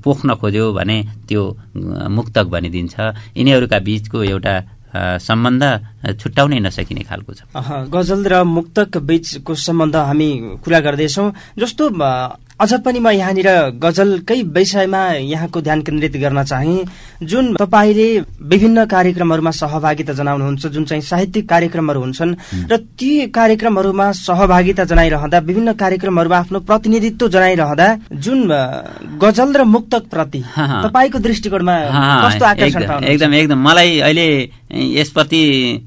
पोख्न खोज्यो भने त्यो मुक्तक बनिदिन्छ यिनीहरूका बीचको एउटा सम्बन्ध छुट्याउनै नसकिने खालको छ।
गजल र मुक्तक बीचको सम्बन्ध हामी कुरा गर्दैछौँ। जस्तो अझ पनि म यहाँनिर गजलकै विषयमा यहाँको ध्यान केन्द्रित गर्न चाहे। जुन तपाईँले विभिन्न कार्यक्रमहरूमा सहभागिता जनाउनुहुन्छ जुन चाहिँ साहित्यिक कार्यक्रमहरू हुन्छन् र ती कार्यक्रमहरूमा सहभागिता जनाइरहँदा विभिन्न कार्यक्रमहरूमा आफ्नो प्रतिनिधित्व जनाइरहँदा जुन गजल र मुक्तक प्रति तपाईँको दृष्टिकोणमा
एकदम एकदम। मलाई अहिले यसप्रति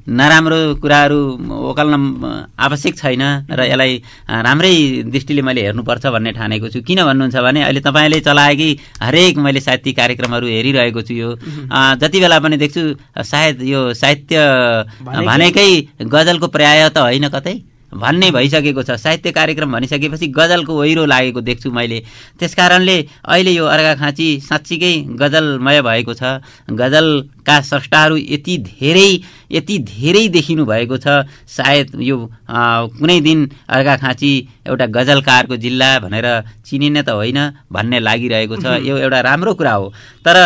नराम्रो कुराहरू ओकाल्न आवश्यक छैन र यसलाई राम्रै दृष्टिले मैले हेर्नुपर्छ भन्ने ठानेको छु। किन भन्नुहुन्छ भने अहिले तपाईँले चलाएकी हरेक मैले साहित्यिक कार्यक्रमहरू हेरिरहेको छु यो। जति बेला पनि देख्छु सायद यो साहित्य भनेकै गजलको पर्याय त होइन कतै। भन्ने भइसकेको छ। साहित्य कार्यक्रम भनिसकेपछि गजलको ओहिरो लागेको देख्छु मैले। त्यसकारणले अहिले यो अर्घाखाँची साँच्चीकै गजलमय भएको छ। गजलका स्रष्टाहरू यति धेरै यति धेरै देखिनु भएको छ। सायद यो कुनै दिन अर्घाखाँची एउटा गजलकारको जिल्ला भनेर चिनिने त होइन भन्ने लागिरहेको छ। यो एउटा राम्रो कुरा हो। तर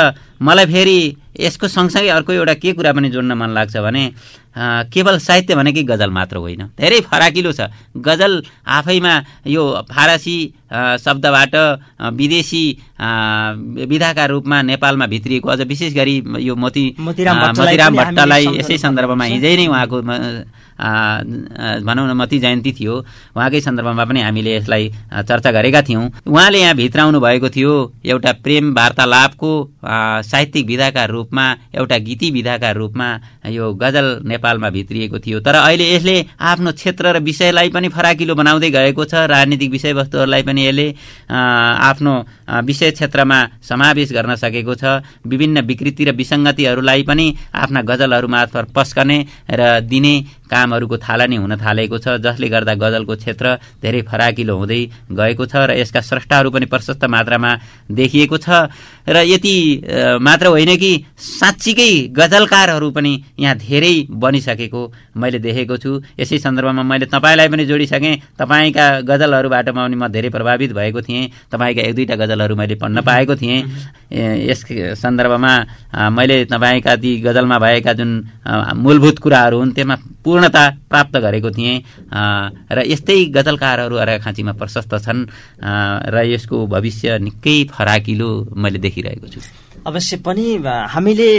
मलाई फेरि यसको सँगसँगै अर्को एउटा के कुरा पनि जोड्न मन लाग्छ भने केवल साहित्य भनेकै गजल मात्र होइन। धेरै फराकिलो छ। गजल आफैमा यो फारसी शब्दबाट विदेशी विधाका रूपमा नेपालमा भित्रिएको अझ विशेष गरी यो मोती मोतीराम भट्टलाई यसै सन्दर्भमा हिजै नै उहाँको भनौँ न मती जयन्ती थियो। उहाँकै सन्दर्भमा पनि हामीले यसलाई चर्चा गरेका थियौँ। उहाँले यहाँ भित्राउनु भएको थियो एउटा प्रेम वार्तालापको साहित्यिक विधाका रूपमा एउटा गीती विधाका रूपमा यो गजल नेपालमा भित्रिएको थियो। तर अहिले यसले आफ्नो क्षेत्र र विषयलाई पनि फराकिलो बनाउँदै गएको छ। राजनीतिक विषयवस्तुहरूलाई पनि यसले आफ्नो विषय क्षेत्रमा समावेश गर्न सकेको छ। विभिन्न विकृति र विसङ्गतिहरूलाई पनि आफ्ना गजलहरू मार्फत पस्कने र दिने कामहरूको थालनी हुन थालेको छ जसले गर्दा गजलको क्षेत्र धेरै फराकिलो हुँदै गएको छ र यसका स्रष्टाहरू पनि प्रशस्त मात्रामा देखिएको छ। र यति मात्र होइन कि साँच्चीकै गजलकारहरू पनि यहाँ धेरै बनिसकेको मैले देखेको छु। यसै सन्दर्भमा मैले तपाईँलाई पनि जोडिसकेँ। तपाईँका गजलहरूबाट पनि म धेरै प्रभावित भएको थिएँ। तपाईँका एक दुईवटा गजलहरू मैले पढ्न पाएको थिएँ। यस सन्दर्भमा मैले तपाईँका ती गजलमा भएका जुन मूलभूत कुराहरू हुन् त्यसमा पूर्णता प्राप्त गरेको थिएँ। र यस्तै गजलकारहरू अर्घाखाँचीमा प्रशस्त छन्। र यसको भविष्य निकै फराकिलो मैले देखिरहेको छु।
अवश्य पनि हामीले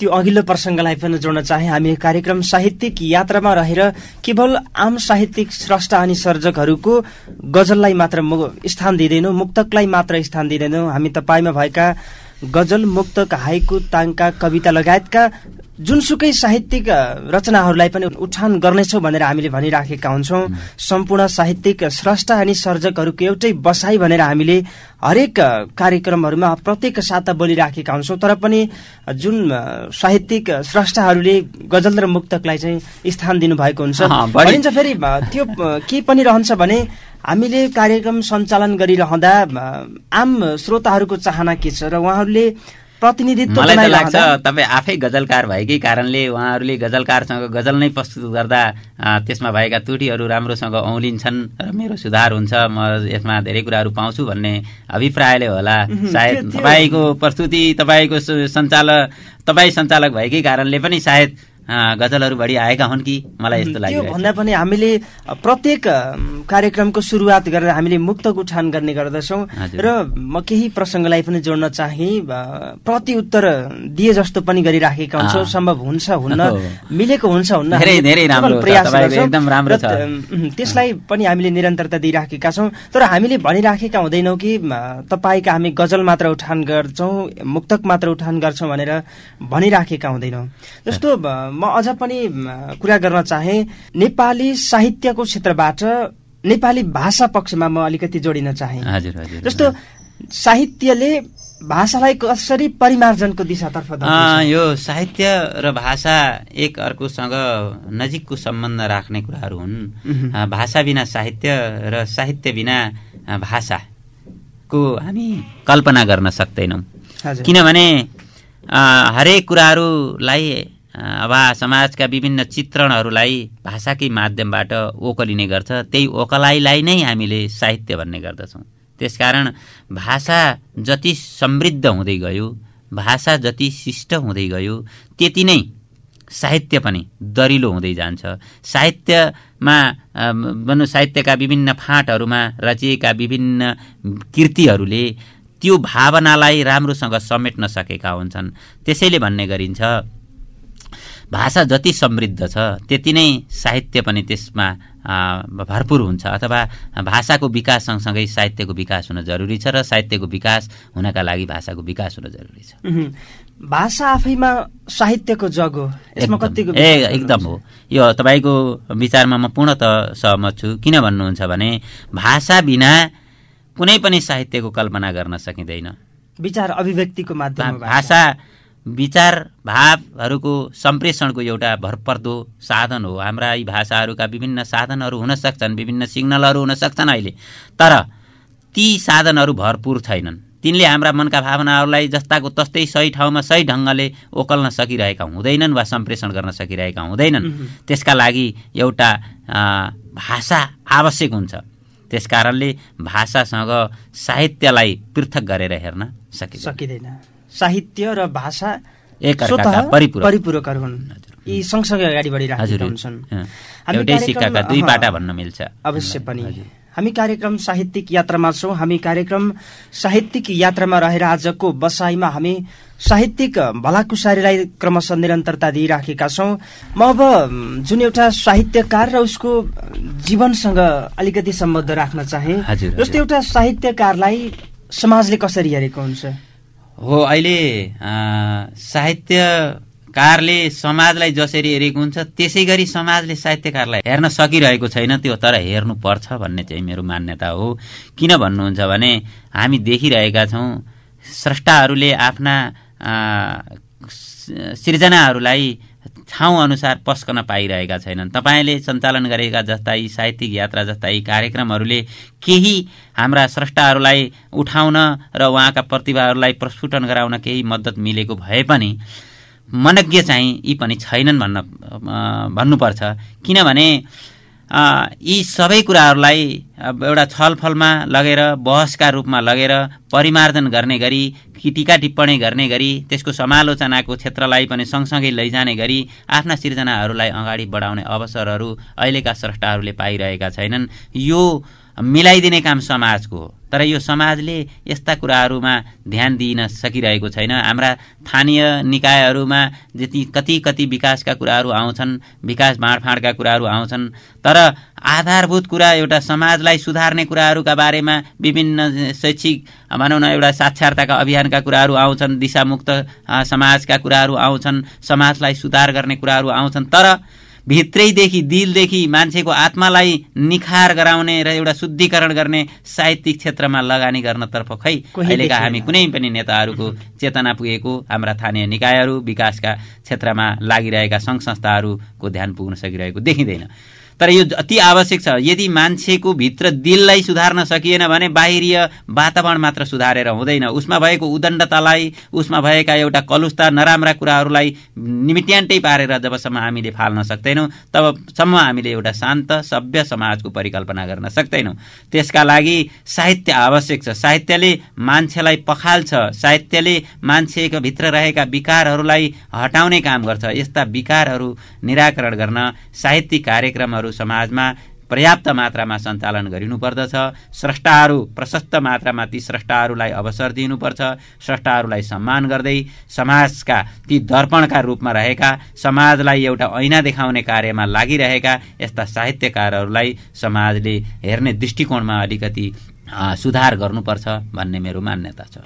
त्यो अघिल्लो प्रसङ्गलाई पनि जोड्न चाहे हामी कार्यक्रम साहित्यिक यात्रामा रहेर केवल आम साहित्यिक स्रष्टा अनि सर्जकहरूको गजललाई मात्र स्थान दिँदैनौँ मुक्तकलाई मात्र स्थान दिँदैनौँ। हामी तपाईँमा भएका गजल मुक्तक हाइकु ताङ्का कविता लगायतका जुनसुकै साहित्यिक रचनाहरूलाई पनि उठान गर्नेछौँ भनेर हामीले भनिराखेका हुन्छौँ। सम्पूर्ण साहित्यिक स्रष्टा अनि सर्जकहरूको एउटै बसाई भनेर हामीले हरेक कार्यक्रमहरूमा प्रत्येक साता बोलिराखेका हुन्छौँ। तर पनि जुन साहित्यिक स्रष्टाहरूले गजल र मुक्तकलाई चाहिँ स्थान दिनुभएको हुन्छ। भनिन्छ फेरि त्यो के पनि रहन्छ भने हामीले कार्यक्रम सञ्चालन गरिरहँदा आम श्रोताहरूको चाहना के छ र उहाँहरूले प्रतिनिधित्व
मलाई त लाग्छ तपाईँ आफै गजलकार भएकै कारणले उहाँहरूले गजलकारसँग गजल नै प्रस्तुत गर्दा त्यसमा भएका त्रुटिहरू राम्रोसँग औलिन्छन् र मेरो सुधार हुन्छ। म यसमा धेरै कुराहरू पाउँछु भन्ने अभिप्रायले होला। सायद तपाईँको प्रस्तुति तपाईँको सञ्चालक तपाईँ सञ्चालक भएकै कारणले पनि सायद गजलहरू बढी आएका हुन् कि? मलाई यस्तो लाग्यो
भन्दा पनि हामीले प्रत्येक कार्यक्रमको सुरुवात गरेर हामीले मुक्तक उठान गर्ने गर्दछौँ। र म केही प्रसङ्गलाई पनि जोड्न चाहे प्रति उत्तर दिए जस्तो पनि गरिराखेका हुन्छौँ। सम्भव हुन्छ हुन्न मिलेको हुन्छ हुन्न
प्रयास
त्यसलाई पनि हामीले निरन्तरता दिइराखेका छौँ। तर हामीले भनिराखेका हुँदैनौँ कि तपाईँका हामी गजल मात्र उठान गर्छौँ मुक्तक मात्र उठान गर्छौँ भनेर भनिराखेका हुँदैनौँ। जस्तो म अझ पनि कुरा गर्न चाहे नेपाली साहित्यको क्षेत्रबाट नेपाली भाषा पक्षमा म अलिकति जोडिन चाहे। जस्तो साहित्यले भाषालाई कसरी परिमार्जनको दिशातर्फ
यो साहित्य र भाषा एक अर्कोसँग नजिकको सम्बन्ध राख्ने कुराहरू हुन्। भाषा बिना साहित्य र साहित्य बिना भाषाको हामी कल्पना गर्न सक्दैनौँ। किनभने हरेक कुराहरूलाई अब समाजका विभिन्न चित्रणहरूलाई भाषाकै माध्यमबाट ओकलिने गर्छ। त्यही ओकलाइलाई नै हामीले साहित्य भन्ने गर्दछौँ। त्यसकारण भाषा जति समृद्ध हुँदै गयो भाषा जति शिष्ट हुँदै गयो त्यति नै साहित्य पनि दरिलो हुँदै जान्छ। साहित्यमा भनौँ साहित्यका विभिन्न फाँटहरूमा रचिएका विभिन्न कृतिहरूले त्यो भावनालाई राम्रोसँग समेट्न सकेका हुन्छन्। त्यसैले भन्ने गरिन्छ भाषा जति समृद्ध छ त्यति नै साहित्य पनि त्यसमा भरपुर हुन्छ। अथवा भाषाको विकास सँगसँगै साहित्यको विकास हुन जरुरी छ र साहित्यको विकास हुनका लागि भाषाको विकास हुन जरुरी छ।
भाषा आफैमा साहित्यको जग हो। यसमा कतिको
ए एकदम हो। यो तपाईँको विचारमा म पूर्णत सहमत छु। किन भन्नुहुन्छ भने भाषा बिना कुनै पनि साहित्यको कल्पना गर्न सकिँदैन।
विचार अभिव्यक्तिको माध्यम
भाषा विचार भावहरूको सम्प्रेषणको एउटा भरपर्दो साधन हो। हाम्रा यी भाषाहरूका विभिन्न साधनहरू हुन सक्छन् विभिन्न सिग्नलहरू हुन सक्छन् अहिले तर ती साधनहरू भरपुर छैनन्। तिनले हाम्रा मनका भावनाहरूलाई जस्ताको तस्तै सही ठाउँमा सही ढङ्गले ओकल्न सकिरहेका हुँदैनन् वा सम्प्रेषण गर्न सकिरहेका हुँदैनन्। त्यसका लागि एउटा भाषा आवश्यक हुन्छ। त्यसकारणले भाषासँग साहित्यलाई पृथक गरेर हेर्न
सकिँदैन। साहित्य र भाषा
परिपूरकहरू
हुन्। यी सँगसँगै अगाडि बढिरहेका हुन्छन्। अवश्य पनि। हामी कार्यक्रम साहित्यिक यात्रामा छौँ। हामी कार्यक्रम साहित्यिक यात्रामा रहेर आजको बसाइमा हामी साहित्यिक भलाकुसारीलाई क्रमशः निरन्तरता दिइराखेका छौँ। म अब जुन एउटा साहित्यकार र उसको जीवनसँग अलिकति सम्बद्ध राख्न चाहे जस्तो एउटा साहित्यकारलाई समाजले कसरी हेरेको हुन्छ?
हो अहिले साहित्यकारले समाजलाई जसरी हेरेको हुन्छ त्यसै गरी समाजले साहित्यकारलाई हेर्न सकिरहेको छैन त्यो तर हेर्नु पर्छ भन्ने चाहिँ मेरो मान्यता हो। किन भन्नुहुन्छ भने हामी देखिरहेका छौँ स्रष्टाहरूले आफ्ना सृजनाहरूलाई ठाउँ अनुसार पस्कन पाइरहेका छैनन्। तपाईँले सञ्चालन गरेका जस्ता यी साहित्यिक यात्रा जस्ता यी कार्यक्रमहरूले केही हाम्रा स्रष्टाहरूलाई उठाउन र उहाँका प्रतिभाहरूलाई प्रस्फुटन गराउन केही मद्दत मिलेको भए पनि मनज्ञ चाहिँ यी पनि छैनन् भन्न भन्नुपर्छ। किनभने यी सबै कुराहरूलाई एउटा छलफलमा लगेर बहसका रूपमा लगेर परिमार्जन गर्ने गरी टिका टिप्पणी गर्ने गरी त्यसको समालोचनाको क्षेत्रलाई पनि सँगसँगै लैजाने गरी आफ्ना सिर्जनाहरूलाई अगाडि बढाउने अवसरहरू अहिलेका स्रष्टाहरूले पाइरहेका छैनन्। यो मिलाइदिने काम समाजको हो। तर यो समाजले यस्ता कुराहरूमा ध्यान दिन सकिरहेको छैन। हाम्रा स्थानीय निकायहरूमा जति कति कति विकासका कुराहरू आउँछन् विकास बाँडफाँडका कुराहरू आउँछन् तर आधारभूत कुरा एउटा समाजलाई सुधार्ने कुराहरूका बारेमा विभिन्न शैक्षिक भनौँ न एउटा साक्षरताका अभियानका कुराहरू आउँछन् दिशामुक्त समाजका कुराहरू आउँछन् समाजलाई सुधार गर्ने कुराहरू आउँछन्। तर भित्रैदेखि दिलदेखि मान्छेको आत्मालाई निखार गराउने र एउटा शुद्धिकरण गर्ने साहित्यिक क्षेत्रमा लगानी गर्नतर्फ खै अहिलेका हामी कुनै पनि नेताहरूको चेतना पुगेको हाम्रा स्थानीय निकायहरू विकासका क्षेत्रमा लागिरहेका सङ्घ संस्थाहरूको ध्यान पुग्न सकिरहेको देखिँदैन। तर यो अति आवश्यक छ। यदि मान्छेको भित्र दिललाई सुधार्न सकिएन भने बाहिरीय वातावरण मात्र सुधारेर हुँदैन। उसमा भएको उदण्डतालाई उसमा भएका एउटा कलुस्ता नराम्रा कुराहरूलाई निमिट्यान्टै पारेर जबसम्म हामीले फाल्न सक्दैनौँ तबसम्म हामीले एउटा शान्त सभ्य समाजको परिकल्पना गर्न सक्दैनौँ। त्यसका लागि साहित्य आवश्यक छ। साहित्यले मान्छेलाई पखाल्छ। साहित्यले मान्छेको भित्र रहेका विकारहरूलाई हटाउने काम गर्छ। यस्ता विकारहरू निराकरण गर्न साहित्यिक कार्यक्रमहरू समाजमा पर्याप्त मात्रामा सञ्चालन गरिनुपर्दछ। स्रष्टाहरू प्रशस्त मात्रामा ती स्रष्टाहरूलाई अवसर दिनुपर्छ। स्रष्टाहरूलाई सम्मान गर्दै समाजका ती दर्पणका रूपमा रहेका समाजलाई एउटा ऐना देखाउने कार्यमा लागिरहेका यस्ता साहित्यकारहरूलाई समाजले हेर्ने दृष्टिकोणमा अलिकति सुधार गर्नुपर्छ भन्ने मेरो मान्यता छ।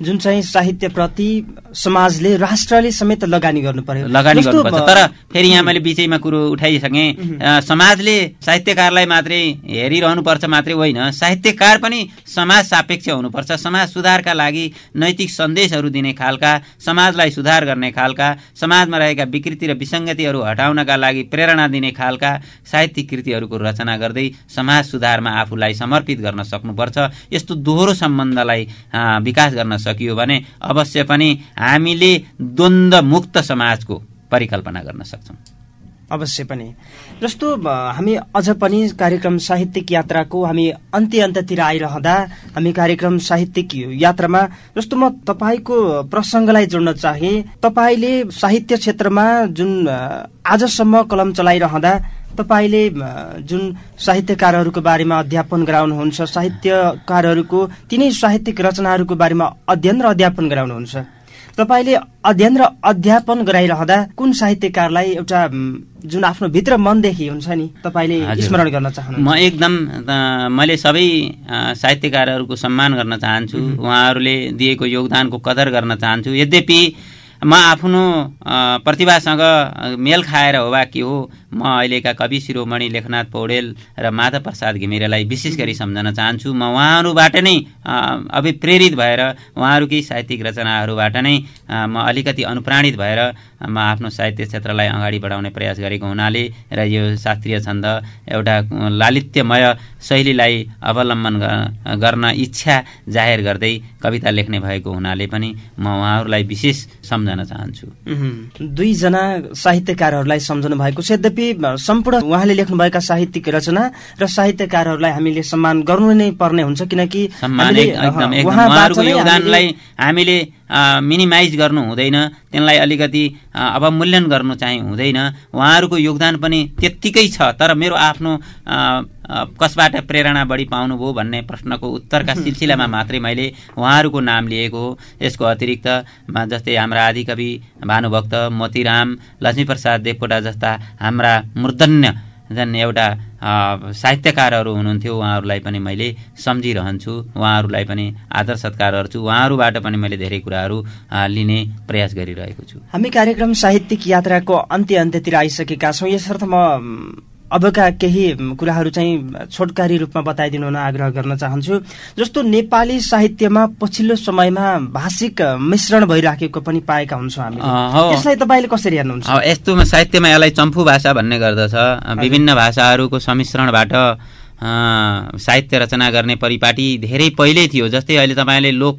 जुन चाहिँ साहित्यप्रति समाजले राष्ट्रले समेत लगानी गर्नु पर्यो
लगानी गर्नुपर्छ। तर फेरि यहाँ मैले विषयमा कुरो उठाइसकेँ। समाजले साहित्यकारलाई मात्रै हेरिरहनुपर्छ मात्रै होइन। साहित्यकार पनि समाज सापेक्ष हुनुपर्छ। समाज सुधारका लागि नैतिक सन्देशहरू दिने खालका समाजलाई सुधार गर्ने खालका समाजमा रहेका विकृति र विसङ्गतिहरू हटाउनका लागि प्रेरणा दिने खालका साहित्यिक कृतिहरूको रचना गर्दै समाज सुधारमा आफूलाई समर्पित गर्न सक्नु गर्नुपर्छ। यस्तो दोहोरो सम्बन्धलाई विकास गर्न सकियो भने अवश्य पनि हामीले द्वन्द मुक्त समाजको परिकल्पना गर्न सक्छौँ।
अवश्य पनि। जस्तो हामी अझ पनि कार्यक्रम साहित्यिक यात्राको हामी अन्त्य अन्त्यतिर आइरहँदा हामी कार्यक्रम साहित्यिक यात्रामा जस्तो म तपाईँको प्रसङ्गलाई जोड्न चाहे तपाईँले साहित्य क्षेत्रमा जुन आजसम्म कलम चलाइरहँदा तपाईँले जुन साहित्यकारहरूको बारेमा अध्यापन गराउनुहुन्छ साहित्यकारहरूको तिनै साहित्यिक रचनाहरूको बारेमा अध्ययन र अध्यापन गराउनुहुन्छ। तपाईँले अध्ययन र अध्यापन गराइरहँदा कुन साहित्यकारलाई एउटा जुन आफ्नो भित्र मनदेखि हुन्छ नि तपाईँले स्मरण गर्न चाहनु
म एकदम मैले सबै साहित्यकारहरूको सम्मान गर्न चाहन्छु। उहाँहरूले दिएको योगदानको कदर गर्न चाहन्छु। यद्यपि म आफ्नो प्रतिभासँग मेल खाएर हो वा के हो। म अहिलेका कवि शिरोमणि लेखनाथ पौडेल र माधव प्रसाद घिमिरेलाई विशेष गरी सम्झन चाहन्छु। म उहाँहरूबाट नै अभिप्रेरित भएर उहाँहरूकै साहित्यिक रचनाहरूबाट नै म अलिकति अनुप्राणित भएर म आफ्नो साहित्य क्षेत्रलाई अगाडि बढाउने प्रयास गरेको हुनाले र यो शास्त्रीय छन्द एउटा लालित्यमय शैलीलाई अवलम्बन गर्न इच्छा जाहेर गर्दै कविता लेख्ने भएको हुनाले पनि म उहाँहरूलाई विशेष सम्झन चाहन्छु।
दुईजना साहित्यकारहरूलाई सम्झनु भएको छ। सम्पूर्ण उहाँले लेख्नुभएका साहित्यिक रचना र साहित्यकारहरूलाई हामीले सम्मान गर्नु नै पर्ने हुन्छ किनकि
हामीले मिनिमाइज गर्नु हुँदैन। त्यसलाई अलिकति अवमूल्यन गर्नु चाहिँ हुँदैन। उहाँहरूको योगदान पनि त्यत्तिकै छ तर मेरो आफ्नो कसबाट प्रेरणा बढी पाउनुभयो भन्ने प्रश्नको उत्तरका सिलसिलामा मात्रै मैले उहाँहरूको नाम लिएको। हो यसको अतिरिक्त जस्तै हाम्रा आदिकवि भानुभक्त मोतीराम लक्ष्मीप्रसाद देवकोटा जस्ता हाम्रा मूर्धन्य झन् एउटा साहित्यकारहरू हुनुहुन्थ्यो। उहाँहरूलाई पनि मैले सम्झिरहन्छु। उहाँहरूलाई पनि आदर सत्कार गर्छु। उहाँहरूबाट पनि मैले धेरै कुराहरू लिने प्रयास गरिरहेको छु।
हामी कार्यक्रम साहित्यिक यात्राको अन्त्य अन्त्यतिर आइसकेका छौँ। यसर्थ म अबका केही कुराहरू चाहिँ छोटकारी रूपमा बताइदिनु हुन आग्रह गर्न चाहन्छु। जस्तो नेपाली साहित्यमा पछिल्लो समयमा भाषिक मिश्रण भइराखेको पनि पाएका हुन्छौँ हामी यसलाई तपाईँले कसरी हेर्नुहुन्छ?
यस्तोमा साहित्यमा यसलाई चम्फु भाषा भन्ने गर्दछ। विभिन्न भाषाहरूको सम्मिश्रणबाट साहित्य रचना गर्ने परिपाटी धेरै पहिल्यै थियो। जस्तै अहिले तपाईँले लोक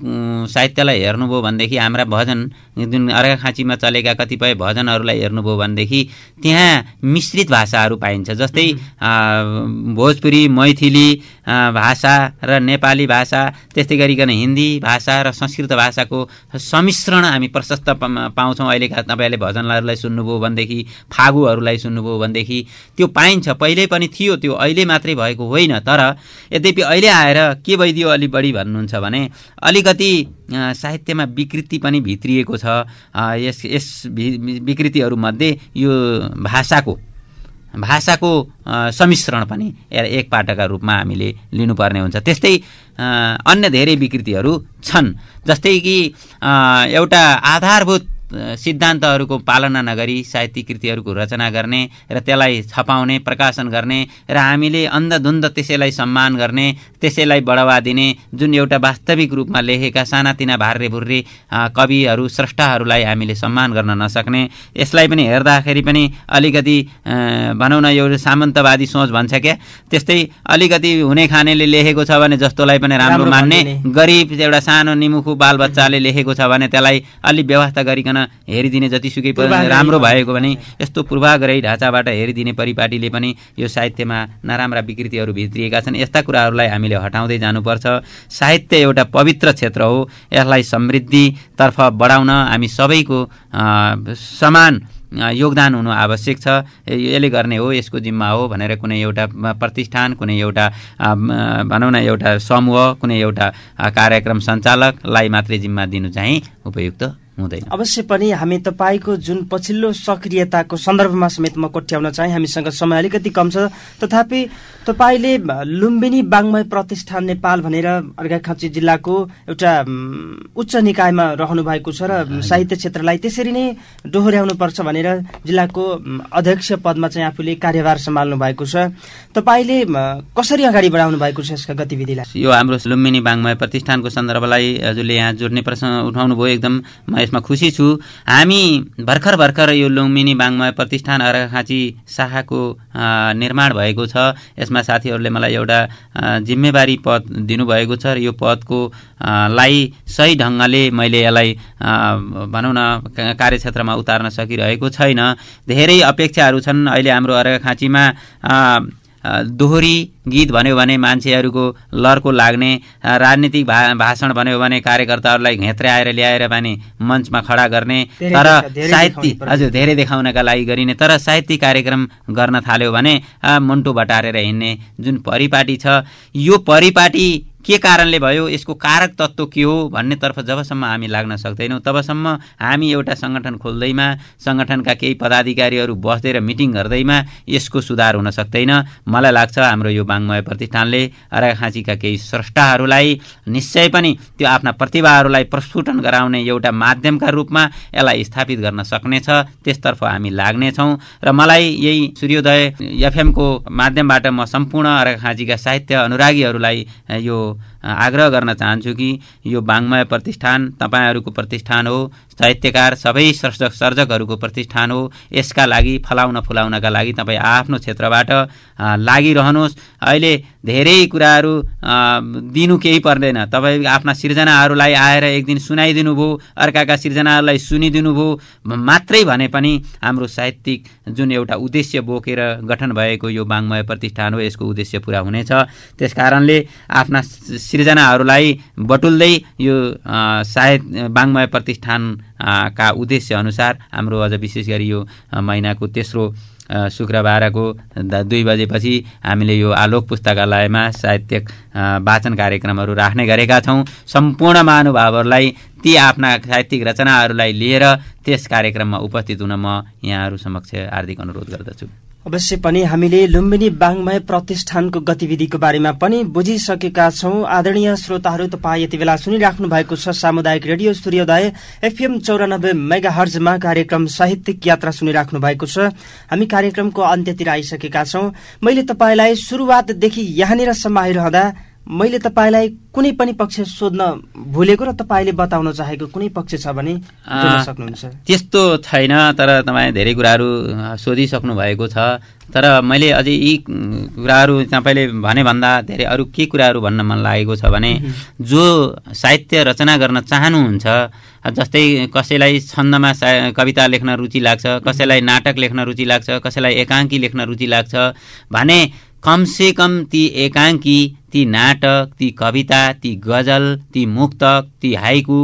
साहित्यलाई हेर्नुभयो भनेदेखि हाम्रा भजन जुन अर्घाखाँचीमा चलेका कतिपय भजनहरूलाई हेर्नुभयो भनेदेखि त्यहाँ मिश्रित भाषाहरू पाइन्छ। जस्तै भोजपुरी मैथिली भाषा र नेपाली भाषा त्यस्तै गरिकन हिन्दी भाषा र संस्कृत भाषाको सम्मिश्रण हामी प्रशस्त पाउँछौँ अहिलेका तपाईँहरूले भजनहरूलाई सुन्नुभयो भनेदेखि फागुहरूलाई सुन्नुभयो भनेदेखि त्यो पाइन्छ। पहिल्यै पनि थियो त्यो अहिले मात्रै भएको होइन। तर यद्यपि अहिले आएर के भइदियो अलि बढी भन्नुहुन्छ भने अलिकति साहित्यमा विकृति पनि भित्रिएको छ। यस यस विकृतिहरूमध्ये यो भाषाको भाषाको सम्मिश्रण पनि एक पाटका रूपमा हामीले लिनुपर्ने हुन्छ। त्यस्तै अन्य धेरै विकृतिहरू छन् जस्तै कि एउटा आधारभूत सिद्धान्तहरूको पालना नगरी साहित्यिक कृतिहरूको रचना गर्ने र त्यसलाई छपाउने प्रकाशन गर्ने र हामीले अन्धधुन्द त्यसैलाई सम्मान गर्ने त्यसैलाई बढावा दिने जुन एउटा वास्तविक रूपमा लेखेका सानातिना भार्रे भुर्रे कविहरू स्रष्टाहरूलाई हामीले सम्मान गर्न नसक्ने यसलाई पनि हेर्दाखेरि पनि अलिकति भनौँ न एउटा सामन्तवादी सोच भन्छ क्या? त्यस्तै अलिकति हुने खानेले लेखेको छ भने जस्तोलाई पनि राम्रो मान्ने गरिब एउटा सानो निमुखु बालबच्चाले लेखेको छ भने त्यसलाई अलिक व्यवस्था गरिकन हेरिदिने जतिसुकै राम्रो भएको भने यस्तो पूर्वाग्रही ढाँचाबाट हेरिदिने परिपाटीले पनि यो साहित्यमा नराम्रा विकृतिहरू भित्रिएका छन्। यस्ता कुराहरूलाई हामीले हटाउँदै जानुपर्छ। साहित्य एउटा पवित्र क्षेत्र हो। यसलाई समृद्धितर्फ बढाउन हामी सबैको समान योगदान हुनु आवश्यक छ। यसले गर्ने हो यसको जिम्मा हो भनेर कुनै एउटा प्रतिष्ठान कुनै एउटा भनौँ न एउटा समूह कुनै एउटा कार्यक्रम सञ्चालकलाई मात्रै जिम्मा दिनु चाहिँ उपयुक्त हुँदैन।
अवश्य पनि हामी तपाईँको जुन पछिल्लो सक्रियताको सन्दर्भमा समेत म कोट्याउन चाहे हामीसँग समय अलिकति कम छ। तथापि तपाईँले लुम्बिनी बाङ्मय प्रतिष्ठान नेपाल भनेर अर्घाखाँची जिल्लाको एउटा उच्च निकायमा रहनु भएको छ र साहित्य क्षेत्रलाई त्यसरी नै डोहोऱ्याउनु पर्छ भनेर जिल्लाको अध्यक्ष पदमा चाहिँ आफूले कार्यभार सम्हाल्नु भएको छ। तपाईँले कसरी अगाडि बढाउनु भएको छ यसका गतिविधिलाई?
यो हाम्रो लुम्बिनी बाङ्मय प्रतिष्ठानको सन्दर्भलाई हजुरले यहाँ जोड्ने प्रश्न उठाउनु भयो एकदम यसमा खुसी छु। हामी भर्खर भर्खर यो लुम्बिनी बाङ्मय प्रतिष्ठान अर्घाखाँची शाखाको निर्माण भएको छ। यसमा साथीहरूले मलाई एउटा जिम्मेवारी पद दिनुभएको छ र यो पदको लाई सही ढङ्गले मैले यसलाई भनौँ न कार्यक्षेत्रमा उतार्न सकिरहेको छैन। धेरै अपेक्षाहरू छन्। अहिले हाम्रो अर्घाखाँचीमा दोहोरी गीत भन्यो भने मान्छेहरूको लर्को लाग्ने राजनीतिक भा भाषण भन्यो भने कार्यकर्ताहरूलाई घेत्र्याएर ल्याएर भने मञ्चमा खडा गर्ने तर साहित्य हजुर धेरै देखाउनका लागि गरिने तर साहित्यिक कार्यक्रम गर्न थाल्यो भने मुन्टो बटारेर हिँड्ने जुन परिपाटी छ यो परिपाटी के कारणले भयो यसको कारक तत्त्व के हो भन्नेतर्फ जबसम्म हामी लाग्न सक्दैनौँ तबसम्म हामी एउटा सङ्गठन खोल्दैमा सङ्गठनका केही पदाधिकारीहरू बस्दै र मिटिङ गर्दैमा यसको सुधार हुन सक्दैन। मलाई लाग्छ हाम्रो यो बाङ्मय प्रतिष्ठानले अराखाँचीका केही स्रष्टाहरूलाई निश्चय पनि त्यो आफ्ना प्रतिभाहरूलाई प्रस्फुटन गराउने एउटा माध्यमका रूपमा यसलाई स्थापित गर्न सक्नेछ त्यसतर्फ हामी लाग्नेछौँ। र मलाई यही सूर्योदय एफएमको माध्यमबाट म सम्पूर्ण अराखाँचीका साहित्य अनुरागीहरूलाई यो people आग्रह गर्न चाहन्छु कि यो बाङ्मय प्रतिष्ठान तपाईँहरूको प्रतिष्ठान हो साहित्यकार सबै सर्जक सर्जकहरूको प्रतिष्ठान हो। यसका लागि फलाउन फुलाउनका लागि तपाईँ आफ्नो क्षेत्रबाट लागिरहनुहोस्। अहिले धेरै कुराहरू दिनु केही पर्दैन। तपाईँ आफ्ना सिर्जनाहरूलाई आएर एक दिन सुनाइदिनु भयो अर्काका सिर्जनाहरूलाई सुनिदिनु भयो मात्रै भने पनि हाम्रो साहित्यिक जुन एउटा उद्देश्य बोकेर गठन भएको यो बाङ्मय प्रतिष्ठान हो यसको उद्देश्य पुरा हुनेछ। त्यस कारणले आफ्ना सिर्जनाहरूलाई बटुल्दै यो साहित्य बाङ्मय प्रतिष्ठान का उद्देश्य अनुसार हाम्रो अझ विशेष गरी यो महिनाको तेस्रो शुक्रबारको दुई बजेपछि हामीले यो आलोक पुस्तकालयमा साहित्यिक वाचन कार्यक्रमहरू राख्ने गरेका छौँ। सम्पूर्ण महानुभावहरूलाई ती आफ्ना साहित्यिक रचनाहरूलाई लिएर त्यस कार्यक्रममा उपस्थित हुन म यहाँहरू समक्ष हार्दिक अनुरोध गर्दछु।
अवश्य पनि हामीले लुम्बिनी बाङ्मय प्रतिष्ठानको गतिविधिको बारेमा पनि बुझिसकेका छौं। आदरणीय श्रोताहरू तपाईँ यति बेला सुनिराख्नु भएको छ सामुदायिक रेडियो सूर्योदय एफएम चौरानब्बे मेगा हर्जमा कार्यक्रम साहित्यिक यात्रा सुनिराख्नु भएको छ। हामी कार्यक्रमको अन्त्यतिर आइसकेका छौं। मैले तपाईँलाई शुरूआतदेखि यहाँनिर समाइरहँदा मैले तपाईँलाई कुनै पनि पक्ष सोध्न भुलेको र तपाईँले बताउन चाहेको कुनै पक्ष छ भने सक्नुहुन्छ।
त्यस्तो छैन तर तपाईँ धेरै कुराहरू सोधिसक्नु भएको छ। तर मैले अझै यी कुराहरू तपाईँले भने भन्दा धेरै अरू के कुराहरू भन्न मन लागेको छ भने जो साहित्य रचना गर्न चाहनुहुन्छ जस्तै कसैलाई छन्दमा कविता लेख्न रुचि लाग्छ कसैलाई नाटक लेख्न रुचि लाग्छ कसैलाई एकाङ्की लेख्न रुचि लाग्छ भने कमसे कम ती एकाङ्की ती नाटक ती कविता ती गजल ती मुक्तक ती हाइकु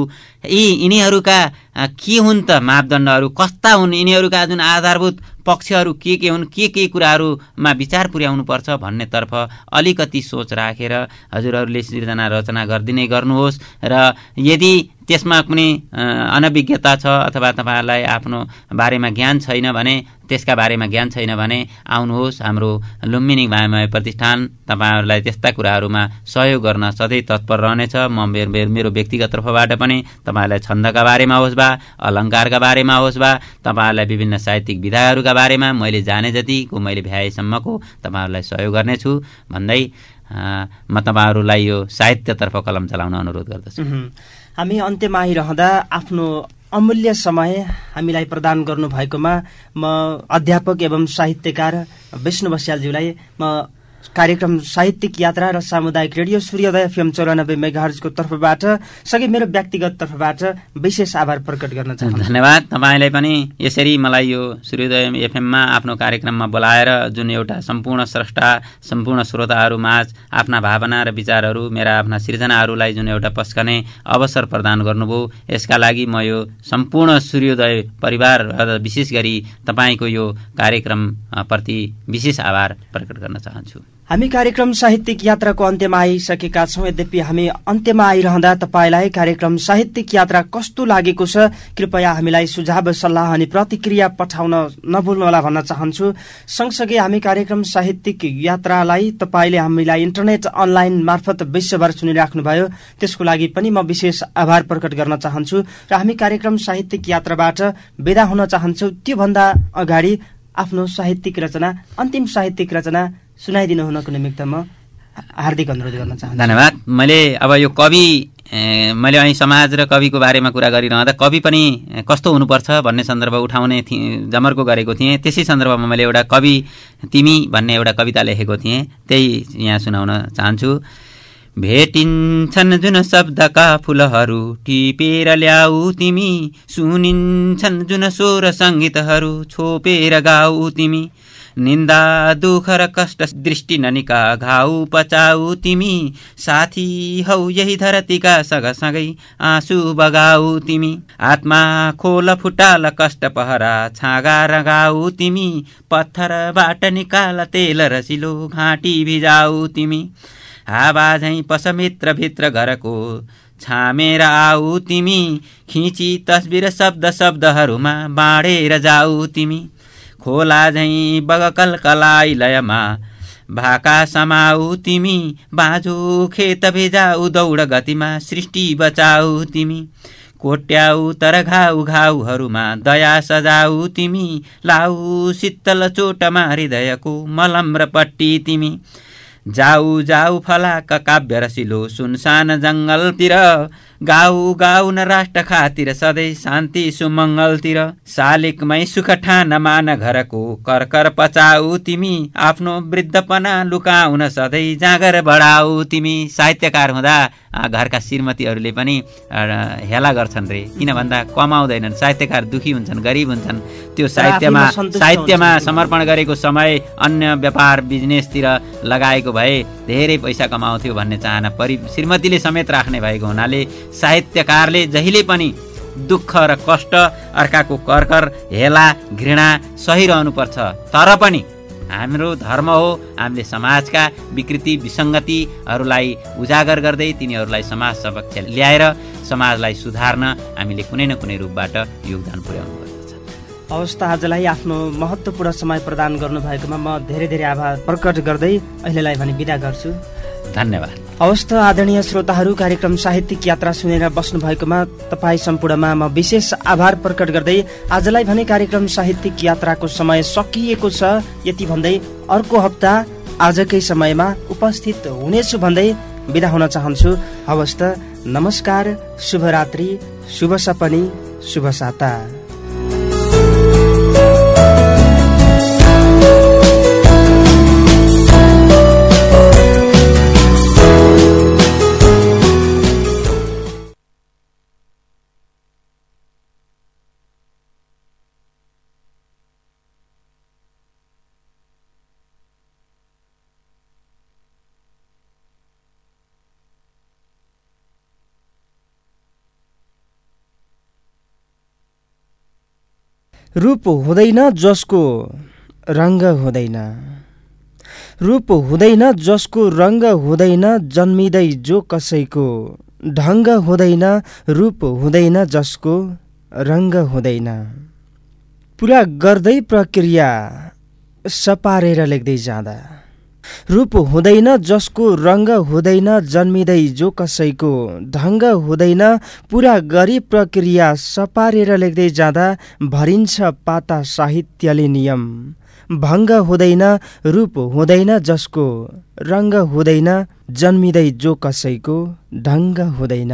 यी यिनीहरूका के हुन् त मापदण्डहरू कस्ता हुन् यिनीहरूका जुन आधारभूत पक्षहरू के के हुन् के के कुराहरूमा विचार पुर्याउनुपर्छ भन्नेतर्फ अलिकति सोच राखेर हजुरहरूले सिर्जना रचना गरिदिने गर्नुहोस् र यदि त्यसमा कुनै अनभिज्ञता छ अथवा तपाईँहरूलाई आफ्नो बारेमा ज्ञान छैन भने त्यसका बारेमा ज्ञान छैन भने आउनुहोस्। हाम्रो लुम्बिनी मायामय प्रतिष्ठान तपाईँहरूलाई त्यस्ता कुराहरूमा सहयोग गर्न सधैँ तत्पर रहनेछ। म मेरो मेरो व्यक्तिगत तर्फबाट पनि तपाईँहरूलाई छन्दका बारेमा होस् वा अलङ्कारका बारेमा होस् वा तपाईँहरूलाई विभिन्न साहित्यिक विधाहरूका बारेमा मैले जाने जतिको मैले भ्याएसम्मको तपाईँहरूलाई सहयोग गर्नेछु। भन्दै म तपाईँहरूलाई यो साहित्यतर्फ कलम चलाउन अनुरोध गर्दछु।
हामी अन्त्यमा आइरहँदा आफ्नो अमूल्य समय हामीलाई प्रदान गर्नुभएकोमा म अध्यापक एवं साहित्यकार विष्णु बस्यालज्यूलाई म कार्यक्रम साहित्यिक यात्रा र सामुदायिक रेडियो सूर्योदय एफएम चौरानब्बे मेगाहरजको तर्फबाट सँगै मेरो व्यक्तिगत तर्फबाट विशेष आभार प्रकट गर्न चाहन्छु।
धन्यवाद। तपाईँलाई पनि यसरी मलाई यो सूर्योदय एफएममा आफ्नो कार्यक्रममा बोलाएर जुन एउटा सम्पूर्ण स्रष्टा सम्पूर्ण श्रोताहरू माझ आफ्ना भावना र विचारहरू मेरा आफ्ना सिर्जनाहरूलाई जुन एउटा पस्कने अवसर प्रदान गर्नुभयो यसका लागि म यो सम्पूर्ण सूर्योदय परिवार र विशेष गरी तपाईँको यो कार्यक्रमप्रति विशेष आभार प्रकट गर्न चाहन्छु।
हामी कार्यक्रम साहित्यिक यात्राको अन्त्यमा आइसकेका छौँ। यद्यपि हामी अन्त्यमा आइरहँदा तपाईँलाई कार्यक्रम साहित्यिक यात्रा कस्तो लागेको छ कृपया हामीलाई सुझाव सल्लाह अनि प्रतिक्रिया पठाउन नभुल्नुहोला भन्न चाहन्छु। सँगसँगै हामी कार्यक्रम साहित्यिक यात्रालाई तपाईँले हामीलाई इन्टरनेट अनलाइन मार्फत विश्वभर सुनिराख्नुभयो। त्यसको लागि पनि म विशेष आभार प्रकट गर्न चाहन्छु। र हामी कार्यक्रम साहित्यिक यात्राबाट विदा हुन चाहन्छौ। त्योभन्दा अगाडि आफ्नो साहित्यिक रचना अन्तिम साहित्यिक रचना सुनाइदिनु हुनको निमित्त म हार्दिक अनुरोध गर्न चाहन्छु।
धन्यवाद। मैले अब यो कवि मैले અહીં समाज र कविको बारेमा कुरा गरिरहँदा कवि पनि कस्तो हुनुपर्छ भन्ने सन्दर्भ उठाउने थिएँ जमर्को गरेको थिएँ। त्यसै सन्दर्भमा मैले एउटा कवि तिमी भन्ने एउटा कविता लेखेको थिएँ। त्यही यहाँ सुनाउन चाहन्छु। भेटिन्छन् जुन शब्दका फुलहरू टिपेर ल्याऊ तिमी। सुनिन्छन् जुन स्वर सङ्गीतहरू छोपेर गाऊ तिमी। निन्दा दुख र कष्ट दृष्टि ननिका घाउ पचाउ तिमी। साथी हौ यही धरतीका सँगसँगै आँसु बगाउ तिमी। आत्मा खोल फुटाल कष्ट पहरा छागा रगाउ तिमी। पत्थरबाट निकाल तेल रसिलो घाँटी भिजाउ तिमी। हावा झैँ पसमित्रभित्र घरको छामेर आऊ तिमी। खिची तस्बिर शब्द शब्दहरूमा बाँडेर जाऊ तिमी। खोला झैँ बगकल कलाई लयमा। भाका समाऊ तिमी बाजु खेत भेजाऊ दौड गतिमा सृष्टि बचाऊ तिमी। कोट्याउ तर घाउ घाउहरूमा दया सजाऊ तिमी। लाउ शीतल चोटमा हृदयको मलम र पट्टी तिमी। जाऊ जाऊ फलाका काव्य रसिलो सुनसान जङ्गलतिर गाउ गाउ न राष्ट्र खातिर सधैँ शान्ति सुमङ्गलतिर। शालिकमै सुख ठान मान घरको कर पचाउ तिमी। आफ्नो वृद्धपना लुकाउन सधैँ जाँगर बढाऊ तिमी। साहित्यकार हुँदा घरका श्रीमतीहरूले पनि हेला गर्छन् रे। किन भन्दा कमाउँदैनन् साहित्यकार दुखी हुन्छन् गरिब हुन्छन्। त्यो साहित्यमा साहित्यमा समर्पण गरेको समय अन्य व्यापार बिजनेसतिर लगाएको भए धेरै पैसा कमाउँथ्यो भन्ने चाहना परि श्रीमतीले समेत राख्ने भएको हुनाले साहित्यकारले जहिले पनि दुःख र कष्ट अर्काको करकर हेला घृणा सहिरहनुपर्छ। तर पनि हाम्रो धर्म हो हामीले समाजका विकृति विसङ्गतिहरूलाई उजागर गर्दै तिनीहरूलाई समाज समक्ष ल्याएर समाजलाई सुधार्न हामीले कुनै न कुनै रूपबाट योगदान पुर्याउनु पर्दछ
हवस् आजलाई आफ्नो महत्त्वपूर्ण समय प्रदान गर्नुभएकोमा म धेरै धेरै आभार प्रकट गर्दै अहिलेलाई भने विदा गर्छु।
धन्यवाद।
हवस् आदरणीय श्रोताहरू कार्यक्रम साहित्यिक यात्रा सुनेर बस्नु भएकोमा तपाईँ सम्पूर्णमा म विशेष आभार प्रकट गर्दै आजलाई भने कार्यक्रम साहित्यिक यात्राको समय सकिएको छ। यति भन्दै अर्को हप्ता आजकै समयमा उपस्थित हुनेछु भन्दै बिदा हुन चाहन्छु। हवस् त नमस्कार शुभरात्रि शुभ सपनी शुभ साता। रूप हुँदैन जसको रङ्ग हुँदैन। रूप हुँदैन जसको रङ्ग हुँदैन जन्मिँदै जो कसैको ढङ्ग हुँदैन रूप हुँदैन जसको रङ्ग हुँदैन। पुरा गर्दै प्रक्रिया सपारेर लेख्दै जाँदा। रूप हुँदैन जसको रङ्ग हुँदैन जन्मिँदै जो कसैको ढङ्ग हुँदैन पुरा गरी प्रक्रिया सपारेर लेख्दै जाँदा भरिन्छ पाता साहित्यले नियम। भङ्ग हुँदैन रूप हुँदैन जसको रङ्ग हुँदैन जन्मिँदै जो कसैको ढङ्ग हुँदैन।